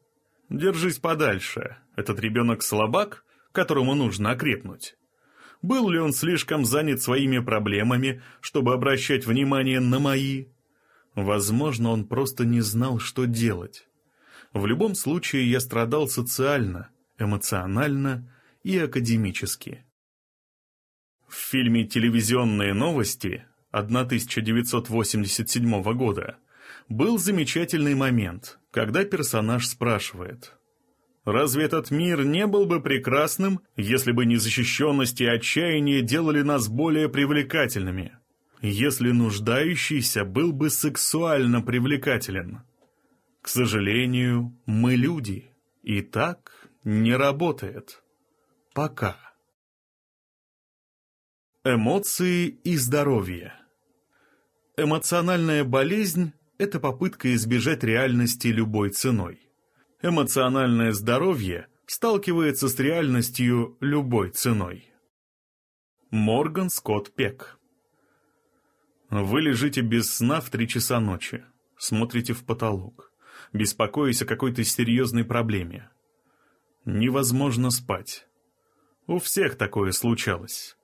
«Держись подальше. Этот ребенок слабак, которому нужно окрепнуть». Был ли он слишком занят своими проблемами, чтобы обращать внимание на мои? Возможно, он просто не знал, что делать. В любом случае, я страдал социально, эмоционально и академически. В фильме «Телевизионные новости» 1987 года был замечательный момент, когда персонаж спрашивает – Разве этот мир не был бы прекрасным, если бы незащищенность и отчаяние делали нас более привлекательными? Если нуждающийся был бы сексуально привлекателен? К сожалению, мы люди, и так не работает. Пока. Эмоции и здоровье. Эмоциональная болезнь – это попытка избежать реальности любой ценой эмоциональное здоровье сталкивается с реальностью любой ценой. Морган Скотт Пек. Вы лежите без сна в три часа ночи, смотрите в потолок, беспокоясь о какой-то серьезной проблеме. Невозможно спать. У всех такое случалось.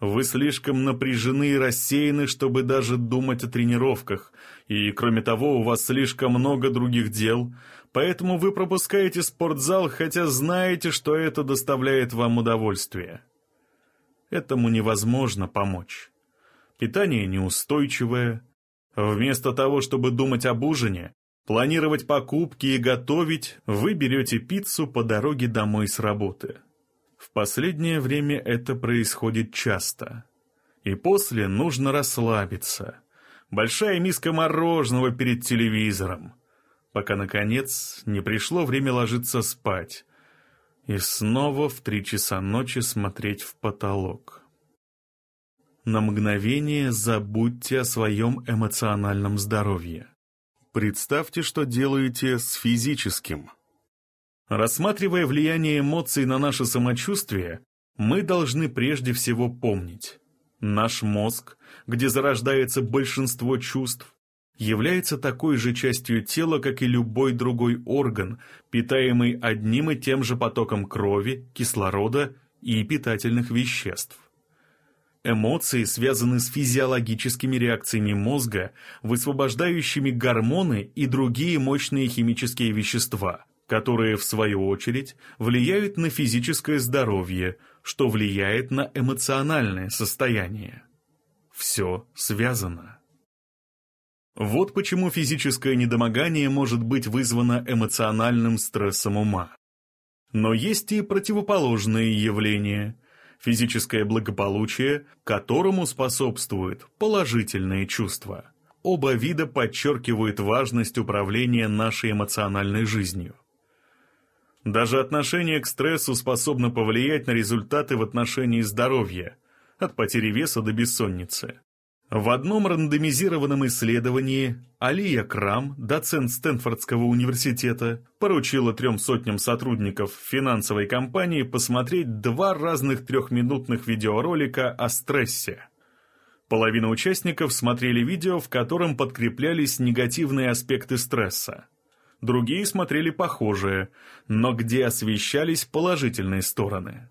Вы слишком напряжены и рассеяны, чтобы даже думать о тренировках, и, кроме того, у вас слишком много других дел, поэтому вы пропускаете спортзал, хотя знаете, что это доставляет вам удовольствие этому невозможно помочь. Питание неустойчивое. Вместо того, чтобы думать об ужине, планировать покупки и готовить, вы берете пиццу по дороге домой с работы. В последнее время это происходит часто. И после нужно расслабиться. Большая миска мороженого перед телевизором. Пока, наконец, не пришло время ложиться спать, и снова в три часа ночи смотреть в потолок. На мгновение забудьте о своем эмоциональном здоровье. Представьте, что делаете с физическим. Рассматривая влияние эмоций на наше самочувствие, мы должны прежде всего помнить. Наш мозг, где зарождается большинство чувств, является такой же частью тела, как и любой другой орган, питаемый одним и тем же потоком крови, кислорода и питательных веществ. Эмоции связаны с физиологическими реакциями мозга, высвобождающими гормоны и другие мощные химические вещества, которые, в свою очередь, влияют на физическое здоровье, что влияет на эмоциональное состояние. Все связано. Вот почему физическое недомогание может быть вызвано эмоциональным стрессом ума. Но есть и противоположные явления – физическое благополучие, которому способствуют положительные чувства. Оба вида подчеркивают важность управления нашей эмоциональной жизнью. Даже отношение к стрессу способно повлиять на результаты в отношении здоровья, от потери веса до бессонницы. В одном рандомизированном исследовании Алия Крам, доцент Стэнфордского университета, поручила трем сотням сотрудников финансовой компании посмотреть два разных трехминутных видеоролика о стрессе. Половина участников смотрели видео, в котором подкреплялись негативные аспекты стресса. Другие смотрели похожие, но где освещались положительные стороны.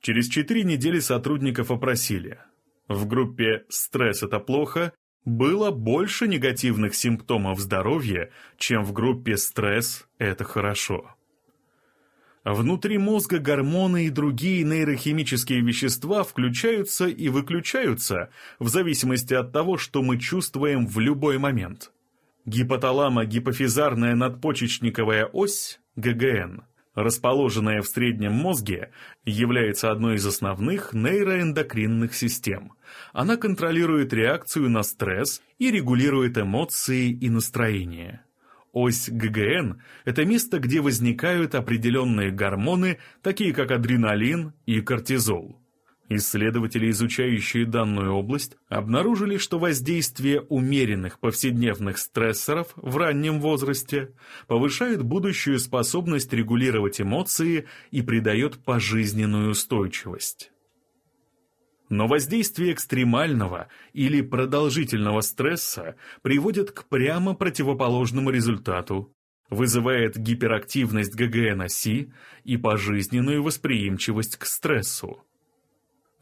Через четыре недели сотрудников опросили – в группе «Стресс – это плохо» было больше негативных симптомов здоровья, чем в группе «Стресс – это хорошо». Внутри мозга гормоны и другие нейрохимические вещества включаются и выключаются в зависимости от того, что мы чувствуем в любой момент. Гипоталамо-гипофизарная надпочечниковая ось, ГГН, расположенная в среднем мозге, является одной из основных нейроэндокринных систем. Она контролирует реакцию на стресс и регулирует эмоции и настроение. Ось ГГН – это место, где возникают определенные гормоны, такие как адреналин и кортизол. Исследователи, изучающие данную область, обнаружили, что воздействие умеренных повседневных стрессоров в раннем возрасте повышает будущую способность регулировать эмоции и придает пожизненную устойчивость. Но воздействие экстремального или продолжительного стресса приводит к прямо противоположному результату, вызывает гиперактивность ГГН-оси и пожизненную восприимчивость к стрессу.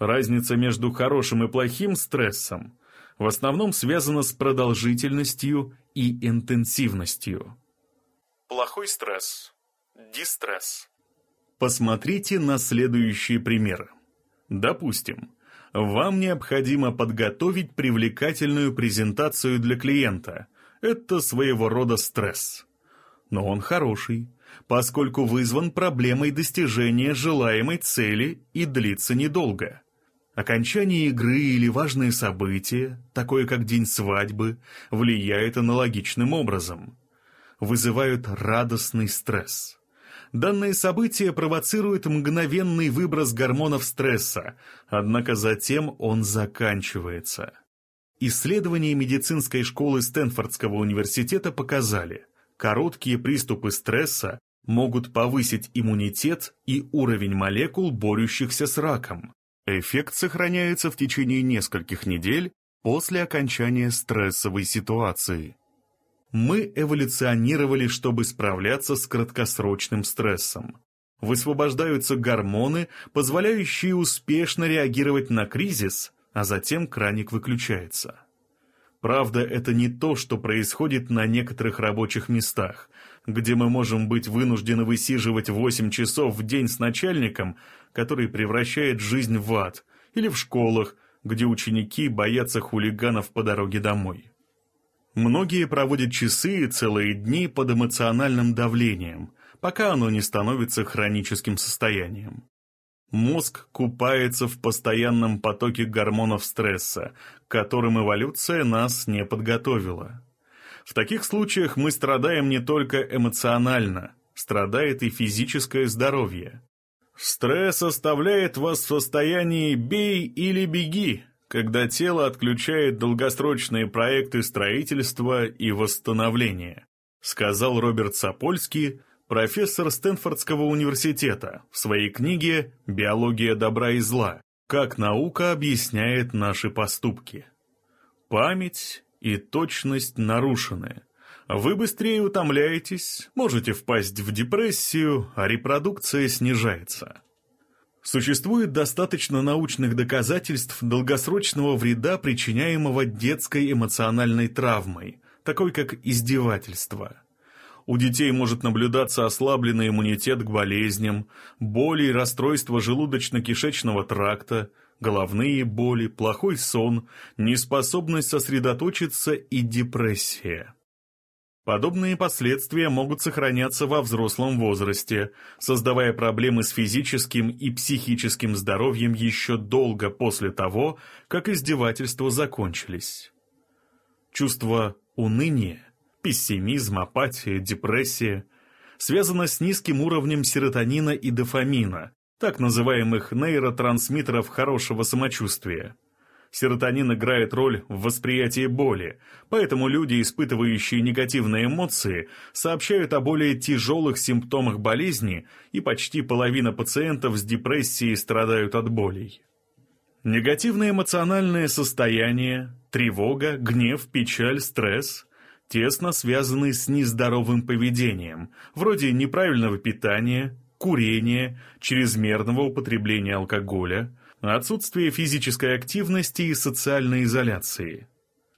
Разница между хорошим и плохим стрессом в основном связана с продолжительностью и интенсивностью. Плохой стресс. Дистресс. Посмотрите на следующие примеры. Допустим, вам необходимо подготовить привлекательную презентацию для клиента. Это своего рода стресс. Но он хороший, поскольку вызван проблемой достижения желаемой цели и длится недолго. Окончание игры или важные события, такое как день свадьбы, влияет аналогичным образом. Вызывают радостный стресс. Данные события провоцируют мгновенный выброс гормонов стресса, однако затем он заканчивается. Исследования медицинской школы Стэнфордского университета показали, короткие приступы стресса могут повысить иммунитет и уровень молекул, борющихся с раком. Эффект сохраняется в течение нескольких недель после окончания стрессовой ситуации. Мы эволюционировали, чтобы справляться с краткосрочным стрессом. Высвобождаются гормоны, позволяющие успешно реагировать на кризис, а затем краник выключается. Правда, это не то, что происходит на некоторых рабочих местах, где мы можем быть вынуждены высиживать 8 часов в день с начальником, который превращает жизнь в ад, или в школах, где ученики боятся хулиганов по дороге домой. Многие проводят часы и целые дни под эмоциональным давлением, пока оно не становится хроническим состоянием. Мозг купается в постоянном потоке гормонов стресса, к которым эволюция нас не подготовила. В таких случаях мы страдаем не только эмоционально, страдает и физическое здоровье. Стресс оставляет вас в состоянии «бей или беги», когда тело отключает долгосрочные проекты строительства и восстановления, сказал Роберт Сапольский, профессор Стэнфордского университета, в своей книге «Биология добра и зла. Как наука объясняет наши поступки». Память и точность нарушены. Вы быстрее утомляетесь, можете впасть в депрессию, а репродукция снижается. Существует достаточно научных доказательств долгосрочного вреда, причиняемого детской эмоциональной травмой, такой как издевательство. У детей может наблюдаться ослабленный иммунитет к болезням, боли и расстройства желудочно-кишечного тракта, головные боли, плохой сон, неспособность сосредоточиться и депрессия. Подобные последствия могут сохраняться во взрослом возрасте, создавая проблемы с физическим и психическим здоровьем еще долго после того, как издевательства закончились. Чувство уныния, пессимизм, апатия, депрессия связано с низким уровнем серотонина и дофамина, так называемых нейротрансмиттеров хорошего самочувствия. Серотонин играет роль в восприятии боли, поэтому люди, испытывающие негативные эмоции, сообщают о более тяжелых симптомах болезни, и почти половина пациентов с депрессией страдают от болей. Негативное эмоциональное состояние, тревога, гнев, печаль, стресс тесно связаны с нездоровым поведением, вроде неправильного питания, курения, чрезмерного употребления алкоголя, отсутствие физической активности и социальной изоляции.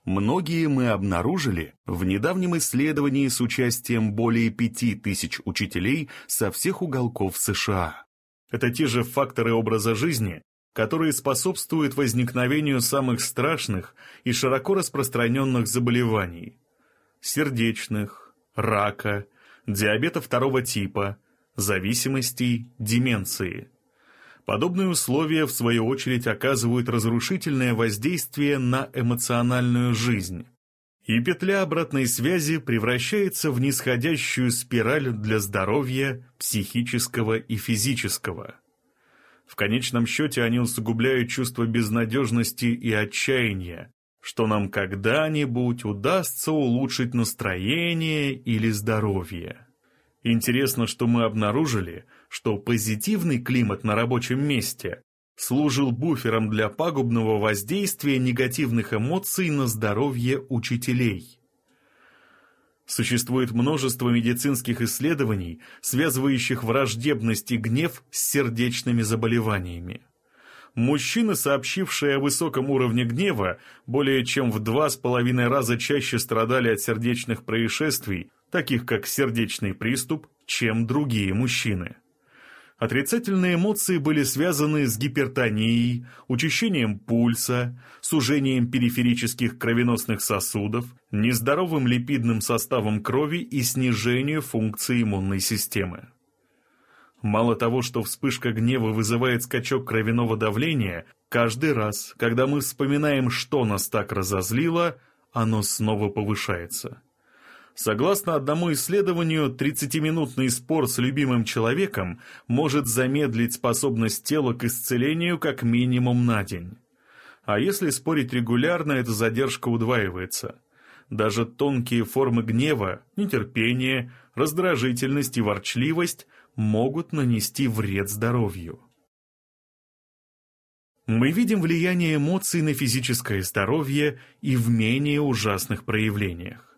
Многие мы обнаружили в недавнем исследовании с участием более пяти тысяч учителей со всех уголков США. Это те же факторы образа жизни, которые способствуют возникновению самых страшных и широко распространенных заболеваний – сердечных, рака, диабета второго типа, зависимостей, деменции – Подобные условия, в свою очередь, оказывают разрушительное воздействие на эмоциональную жизнь. И петля обратной связи превращается в нисходящую спираль для здоровья психического и физического. В конечном счете они усугубляют чувство безнадежности и отчаяния, что нам когда-нибудь удастся улучшить настроение или здоровье. Интересно, что мы обнаружили – что позитивный климат на рабочем месте служил буфером для пагубного воздействия негативных эмоций на здоровье учителей. Существует множество медицинских исследований, связывающих враждебность и гнев с сердечными заболеваниями. Мужчины, сообщившие о высоком уровне гнева, более чем в два с половиной раза чаще страдали от сердечных происшествий, таких как сердечный приступ, чем другие мужчины. Отрицательные эмоции были связаны с гипертонией, учащением пульса, сужением периферических кровеносных сосудов, нездоровым липидным составом крови и снижением функции иммунной системы. Мало того, что вспышка гнева вызывает скачок кровяного давления, каждый раз, когда мы вспоминаем, что нас так разозлило, оно снова повышается. Согласно одному исследованию, 30-минутный спор с любимым человеком может замедлить способность тела к исцелению как минимум на день. А если спорить регулярно, эта задержка удваивается. Даже тонкие формы гнева, нетерпение, раздражительность и ворчливость могут нанести вред здоровью. Мы видим влияние эмоций на физическое здоровье и в менее ужасных проявлениях.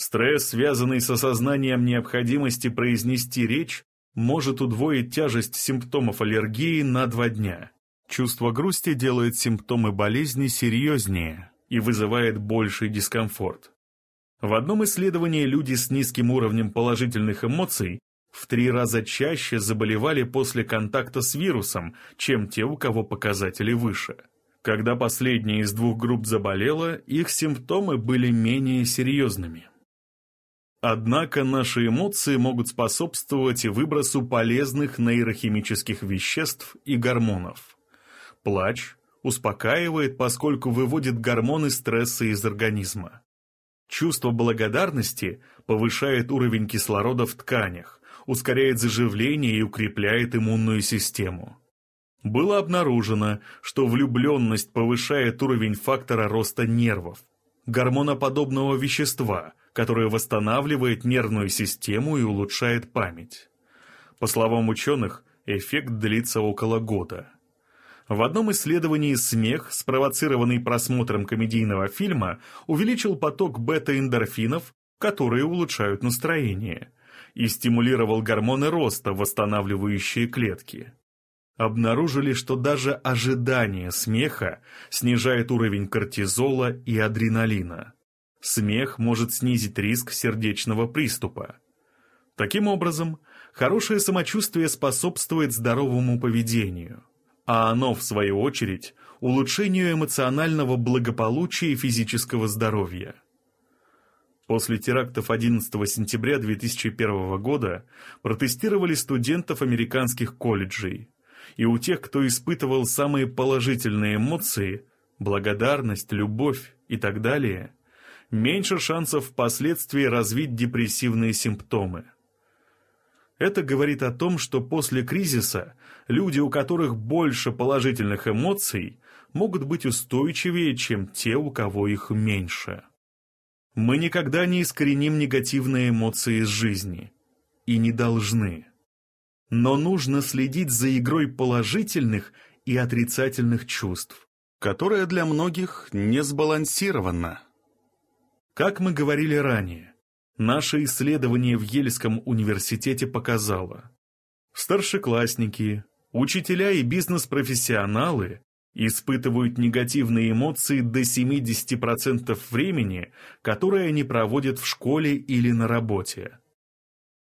Стресс, связанный с осознанием необходимости произнести речь, может удвоить тяжесть симптомов аллергии на два дня. Чувство грусти делает симптомы болезни серьезнее и вызывает больший дискомфорт. В одном исследовании люди с низким уровнем положительных эмоций в три раза чаще заболевали после контакта с вирусом, чем те, у кого показатели выше. Когда последняя из двух групп заболела, их симптомы были менее серьезными. Однако наши эмоции могут способствовать выбросу полезных нейрохимических веществ и гормонов. Плач успокаивает, поскольку выводит гормоны стресса из организма. Чувство благодарности повышает уровень кислорода в тканях, ускоряет заживление и укрепляет иммунную систему. Было обнаружено, что влюбленность повышает уровень фактора роста нервов, гормоноподобного вещества, которое восстанавливает нервную систему и улучшает память. По словам ученых, эффект длится около года. В одном исследовании смех, спровоцированный просмотром комедийного фильма, увеличил поток бета-эндорфинов, которые улучшают настроение, и стимулировал гормоны роста, восстанавливающие клетки. Обнаружили, что даже ожидание смеха снижает уровень кортизола и адреналина. Смех может снизить риск сердечного приступа. Таким образом, хорошее самочувствие способствует здоровому поведению – а оно, в свою очередь, улучшению эмоционального благополучия и физического здоровья. После терактов 11 сентября 2001 года протестировали студентов американских колледжей, и у тех, кто испытывал самые положительные эмоции – благодарность, любовь и так далее – меньше шансов впоследствии развить депрессивные симптомы – это говорит о том, что после кризиса люди, у которых больше положительных эмоций, могут быть устойчивее, чем те, у кого их меньше. Мы никогда не искореним негативные эмоции из жизни. И не должны. Но нужно следить за игрой положительных и отрицательных чувств, которая для многих не сбалансирована. Как мы говорили ранее, Наше исследование в Ельском университете показало, старшеклассники, учителя и бизнес-профессионалы испытывают негативные эмоции до 70% времени, которое они проводят в школе или на работе.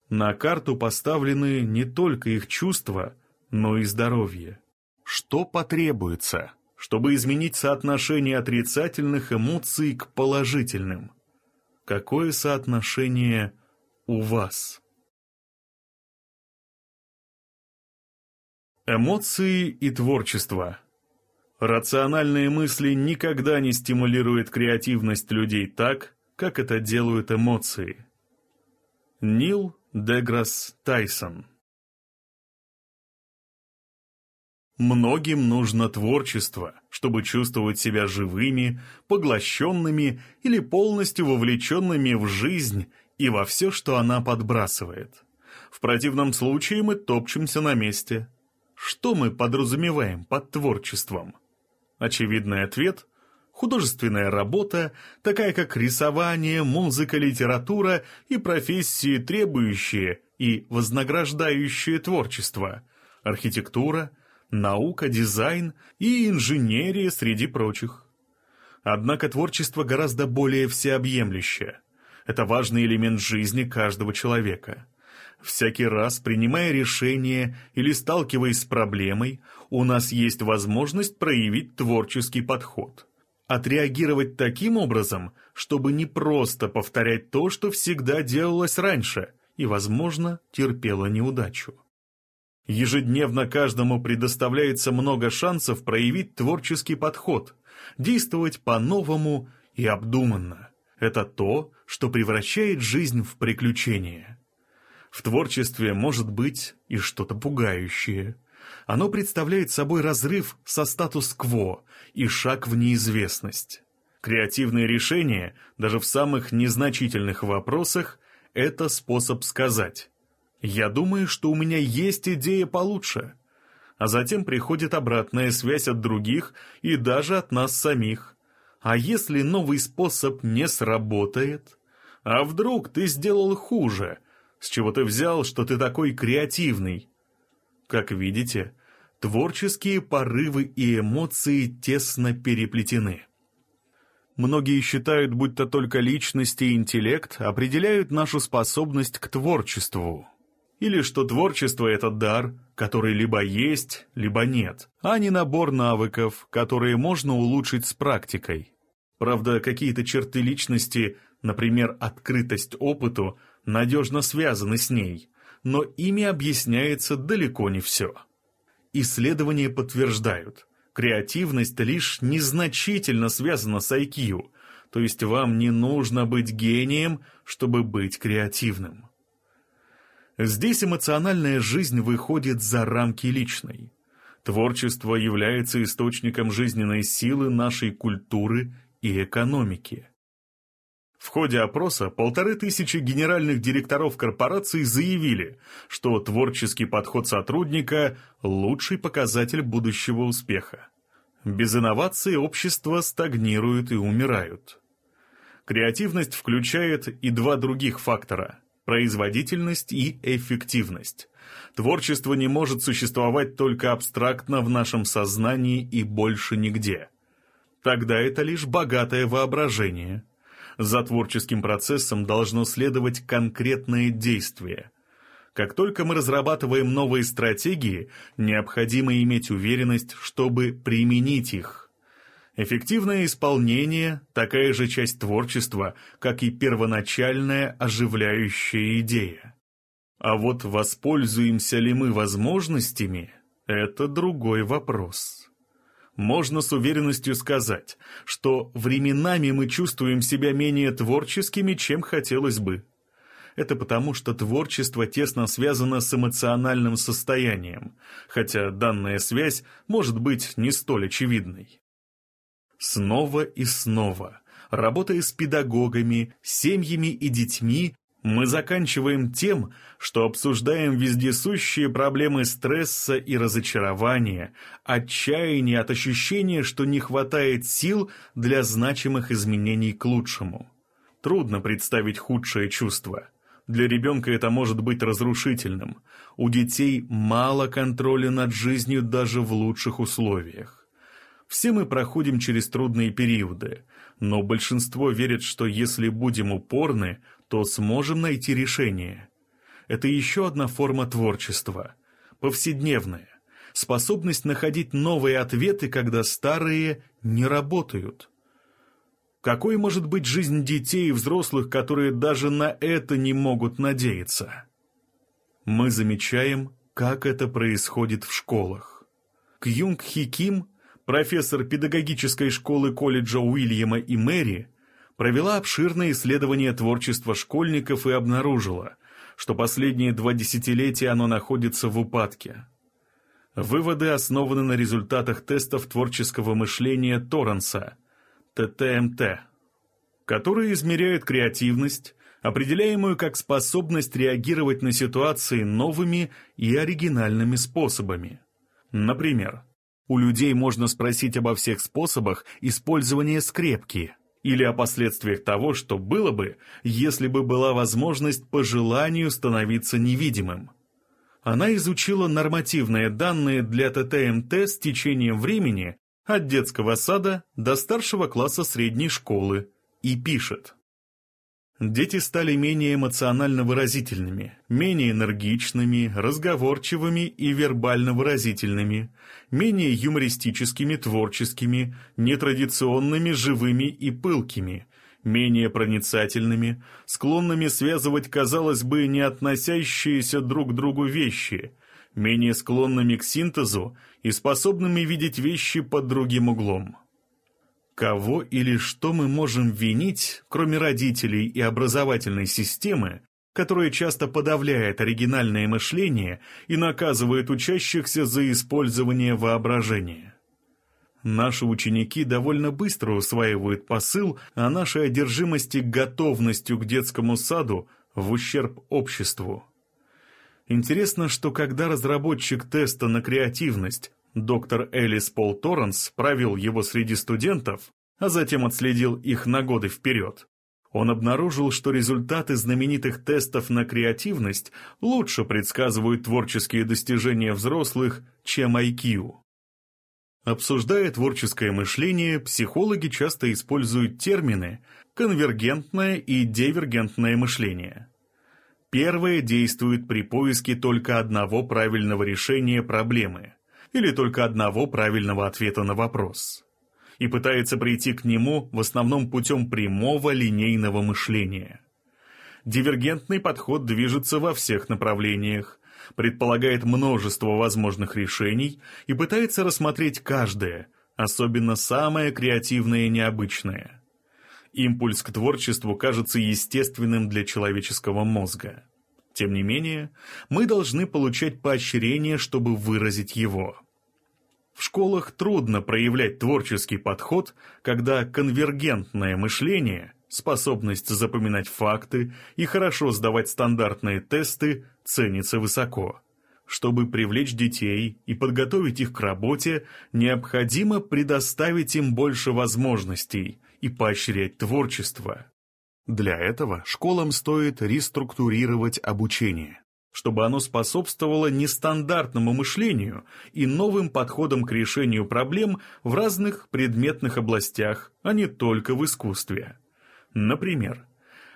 На карту поставлены не только их чувства, но и здоровье. Что потребуется, чтобы изменить соотношение отрицательных эмоций к положительным – Какое соотношение у вас? Эмоции и творчество. Рациональные мысли никогда не стимулируют креативность людей так, как это делают эмоции. Нил Деграсс Тайсон Многим нужно творчество, чтобы чувствовать себя живыми, поглощенными или полностью вовлеченными в жизнь и во все, что она подбрасывает. В противном случае мы топчемся на месте. Что мы подразумеваем под творчеством? Очевидный ответ – художественная работа, такая как рисование, музыка, литература и профессии, требующие и вознаграждающие творчество, архитектура – наука, дизайн и инженерия среди прочих. Однако творчество гораздо более всеобъемлющее. Это важный элемент жизни каждого человека. Всякий раз, принимая решение или сталкиваясь с проблемой, у нас есть возможность проявить творческий подход. Отреагировать таким образом, чтобы не просто повторять то, что всегда делалось раньше, и, возможно, терпело неудачу. Ежедневно каждому предоставляется много шансов проявить творческий подход, действовать по-новому и обдуманно. Это то, что превращает жизнь в приключение. В творчестве может быть и что-то пугающее. Оно представляет собой разрыв со статус-кво и шаг в неизвестность. Креативные решения, даже в самых незначительных вопросах, это способ сказать я думаю, что у меня есть идея получше. а затем приходит обратная связь от других и даже от нас самих. А если новый способ не сработает? А вдруг ты сделал хуже? С чего ты взял, что ты такой креативный? Как видите, творческие порывы и эмоции тесно переплетены. Многие считают, будто только личность и интеллект определяют нашу способность к творчеству. Или что творчество — это дар, который либо есть, либо нет, а не набор навыков, которые можно улучшить с практикой. Правда, какие-то черты личности, например, открытость опыту, надежно связаны с ней, но ими объясняется далеко не все. Исследования подтверждают, креативность лишь незначительно связана с IQ, то есть вам не нужно быть гением, чтобы быть креативным. Здесь эмоциональная жизнь выходит за рамки личной. Творчество является источником жизненной силы нашей культуры и экономики. В ходе опроса полторы тысячи генеральных директоров корпораций заявили, что творческий подход сотрудника – лучший показатель будущего успеха. Без инноваций общества стагнируют и умирают. Креативность включает и два других фактора – производительность и эффективность. Творчество не может существовать только абстрактно в нашем сознании и больше нигде. Тогда это лишь богатое воображение. За творческим процессом должно следовать конкретное действие. Как только мы разрабатываем новые стратегии, необходимо иметь уверенность, чтобы применить их – Эффективное исполнение – такая же часть творчества, как и первоначальная оживляющая идея. А вот воспользуемся ли мы возможностями – это другой вопрос. Можно с уверенностью сказать, что временами мы чувствуем себя менее творческими, чем хотелось бы. Это потому, что творчество тесно связано с эмоциональным состоянием, хотя данная связь может быть не столь очевидной. Снова и снова, работая с педагогами, семьями и детьми, мы заканчиваем тем, что обсуждаем вездесущие проблемы стресса и разочарования, отчаяния от ощущения, что не хватает сил для значимых изменений к лучшему. Трудно представить худшее чувство. Для ребенка это может быть разрушительным. У детей мало контроля над жизнью даже в лучших условиях. Все мы проходим через трудные периоды, но большинство верит, что если будем упорны, то сможем найти решение. Это еще одна форма творчества, повседневная, способность находить новые ответы, когда старые не работают. Какой может быть жизнь детей и взрослых, которые даже на это не могут надеяться? Мы замечаем, как это происходит в школах. Кьюнг Хи Ким профессор педагогической школы колледжа Уильяма и Мэри, провела обширное исследование творчества школьников и обнаружила, что последние два десятилетия оно находится в упадке. Выводы основаны на результатах тестов творческого мышления Торренса, ТТМТ, которые измеряют креативность, определяемую как способность реагировать на ситуации новыми и оригинальными способами. Например, у людей можно спросить обо всех способах использования скрепки или о последствиях того, что было бы, если бы была возможность по желанию становиться невидимым. Она изучила нормативные данные для ТТМТ с течением времени от детского сада до старшего класса средней школы и пишет. Дети стали менее эмоционально выразительными, менее энергичными, разговорчивыми и вербально выразительными, менее юмористическими, творческими, нетрадиционными, живыми и пылкими, менее проницательными, склонными связывать, казалось бы, не относящиеся друг к другу вещи, менее склонными к синтезу и способными видеть вещи под другим углом. Кого или что мы можем винить, кроме родителей и образовательной системы, которая часто подавляет оригинальное мышление и наказывает учащихся за использование воображения? Наши ученики довольно быстро усваивают посыл о нашей одержимости готовностью к детскому саду в ущерб обществу. Интересно, что когда разработчик теста на креативность, доктор Элис Пол Торренс, провел его среди студентов, а затем отследил их на годы вперед, он обнаружил, что результаты знаменитых тестов на креативность лучше предсказывают творческие достижения взрослых, чем IQ. Обсуждая творческое мышление, психологи часто используют термины «конвергентное» и «дивергентное мышление». Первое действует при поиске только одного правильного решения проблемы или только одного правильного ответа на вопрос и пытается прийти к нему в основном путем прямого линейного мышления. Дивергентный подход движется во всех направлениях, предполагает множество возможных решений и пытается рассмотреть каждое, особенно самое креативное и необычное. Импульс к творчеству кажется естественным для человеческого мозга. Тем не менее, мы должны получать поощрение, чтобы выразить его. В школах трудно проявлять творческий подход, когда конвергентное мышление, способность запоминать факты и хорошо сдавать стандартные тесты ценится высоко. Чтобы привлечь детей и подготовить их к работе, необходимо предоставить им больше возможностей и поощрять творчество. Для этого школам стоит реструктурировать обучение чтобы оно способствовало нестандартному мышлению и новым подходам к решению проблем в разных предметных областях, а не только в искусстве. Например,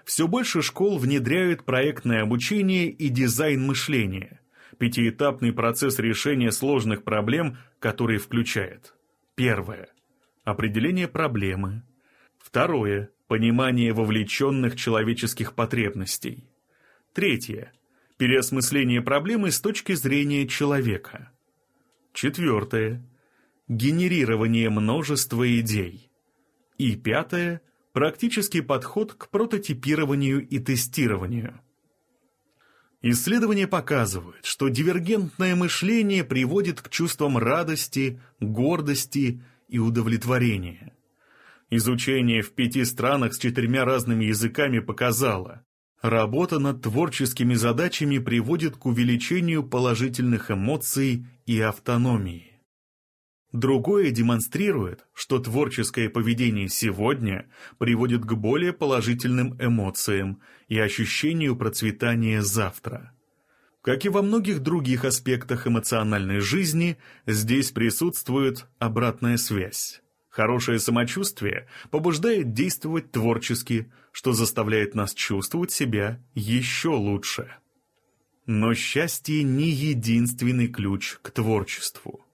все больше школ внедряют проектное обучение и дизайн мышления, пятиэтапный процесс решения сложных проблем, который включает Первое. Определение проблемы. Второе. Понимание вовлеченных человеческих потребностей. Третье Переосмысление проблемы с точки зрения человека. Четвертое. Генерирование множества идей. И пятое. Практический подход к прототипированию и тестированию. Исследования показывают, что дивергентное мышление приводит к чувствам радости, гордости и удовлетворения. Изучение в пяти странах с четырьмя разными языками показало, Работа над творческими задачами приводит к увеличению положительных эмоций и автономии. Другое демонстрирует, что творческое поведение сегодня приводит к более положительным эмоциям и ощущению процветания завтра. Как и во многих других аспектах эмоциональной жизни, здесь присутствует обратная связь. Хорошее самочувствие побуждает действовать творчески, что заставляет нас чувствовать себя еще лучше. Но счастье не единственный ключ к творчеству.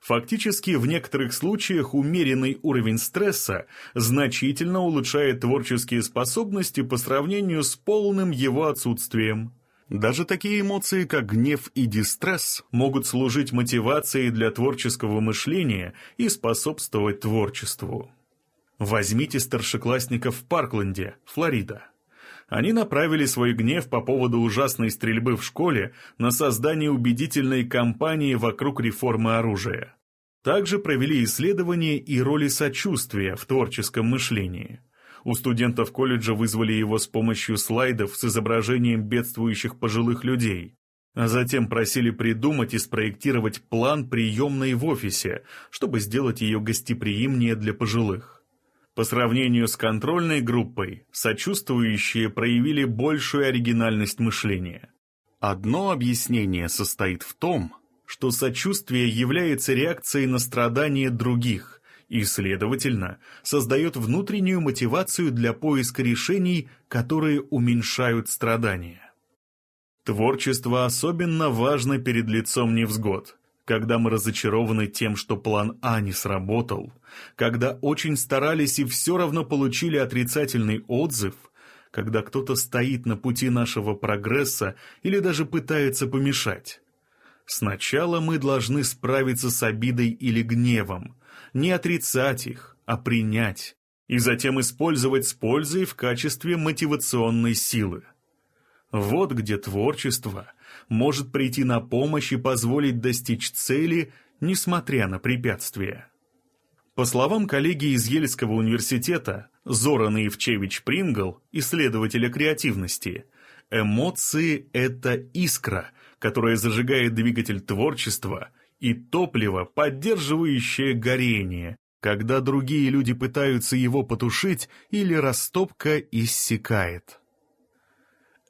Фактически, в некоторых случаях умеренный уровень стресса значительно улучшает творческие способности по сравнению с полным его отсутствием. Даже такие эмоции, как гнев и дистресс, могут служить мотивацией для творческого мышления и способствовать творчеству. Возьмите старшеклассников в Паркленде, Флорида. Они направили свой гнев по поводу ужасной стрельбы в школе на создание убедительной кампании вокруг реформы оружия. Также провели исследования и роли сочувствия в творческом мышлении. У студентов колледжа вызвали его с помощью слайдов с изображением бедствующих пожилых людей, а затем просили придумать и спроектировать план приемной в офисе, чтобы сделать ее гостеприимнее для пожилых. По сравнению с контрольной группой, сочувствующие проявили большую оригинальность мышления. Одно объяснение состоит в том, что сочувствие является реакцией на страдания других, и, следовательно, создает внутреннюю мотивацию для поиска решений, которые уменьшают страдания. Творчество особенно важно перед лицом невзгод, когда мы разочарованы тем, что план А не сработал, когда очень старались и все равно получили отрицательный отзыв, когда кто-то стоит на пути нашего прогресса или даже пытается помешать. Сначала мы должны справиться с обидой или гневом, не отрицать их, а принять, и затем использовать с пользой в качестве мотивационной силы. Вот где творчество может прийти на помощь и позволить достичь цели, несмотря на препятствия. По словам коллеги из Ельского университета Зорана Евчевич Прингл, исследователя креативности, эмоции — это искра, которая зажигает двигатель творчества и топливо, поддерживающее горение, когда другие люди пытаются его потушить или растопка иссякает.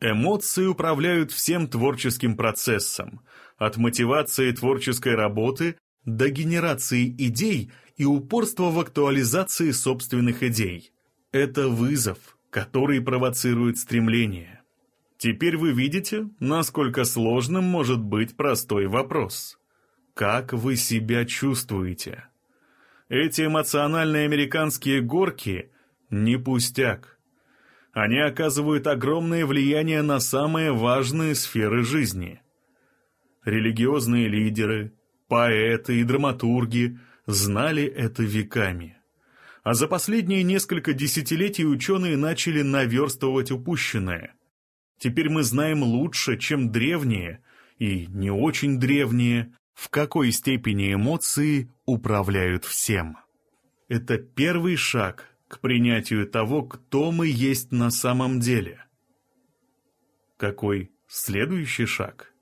Эмоции управляют всем творческим процессом, от мотивации творческой работы до генерации идей и упорства в актуализации собственных идей. Это вызов, который провоцирует стремление. Теперь вы видите, насколько сложным может быть простой вопрос. Как вы себя чувствуете? Эти эмоциональные американские горки – не пустяк. Они оказывают огромное влияние на самые важные сферы жизни. Религиозные лидеры, поэты и драматурги знали это веками. А за последние несколько десятилетий ученые начали наверстывать упущенное. Теперь мы знаем лучше, чем древние, и не очень древние, в какой степени эмоции управляют всем. Это первый шаг к принятию того, кто мы есть на самом деле. Какой следующий шаг?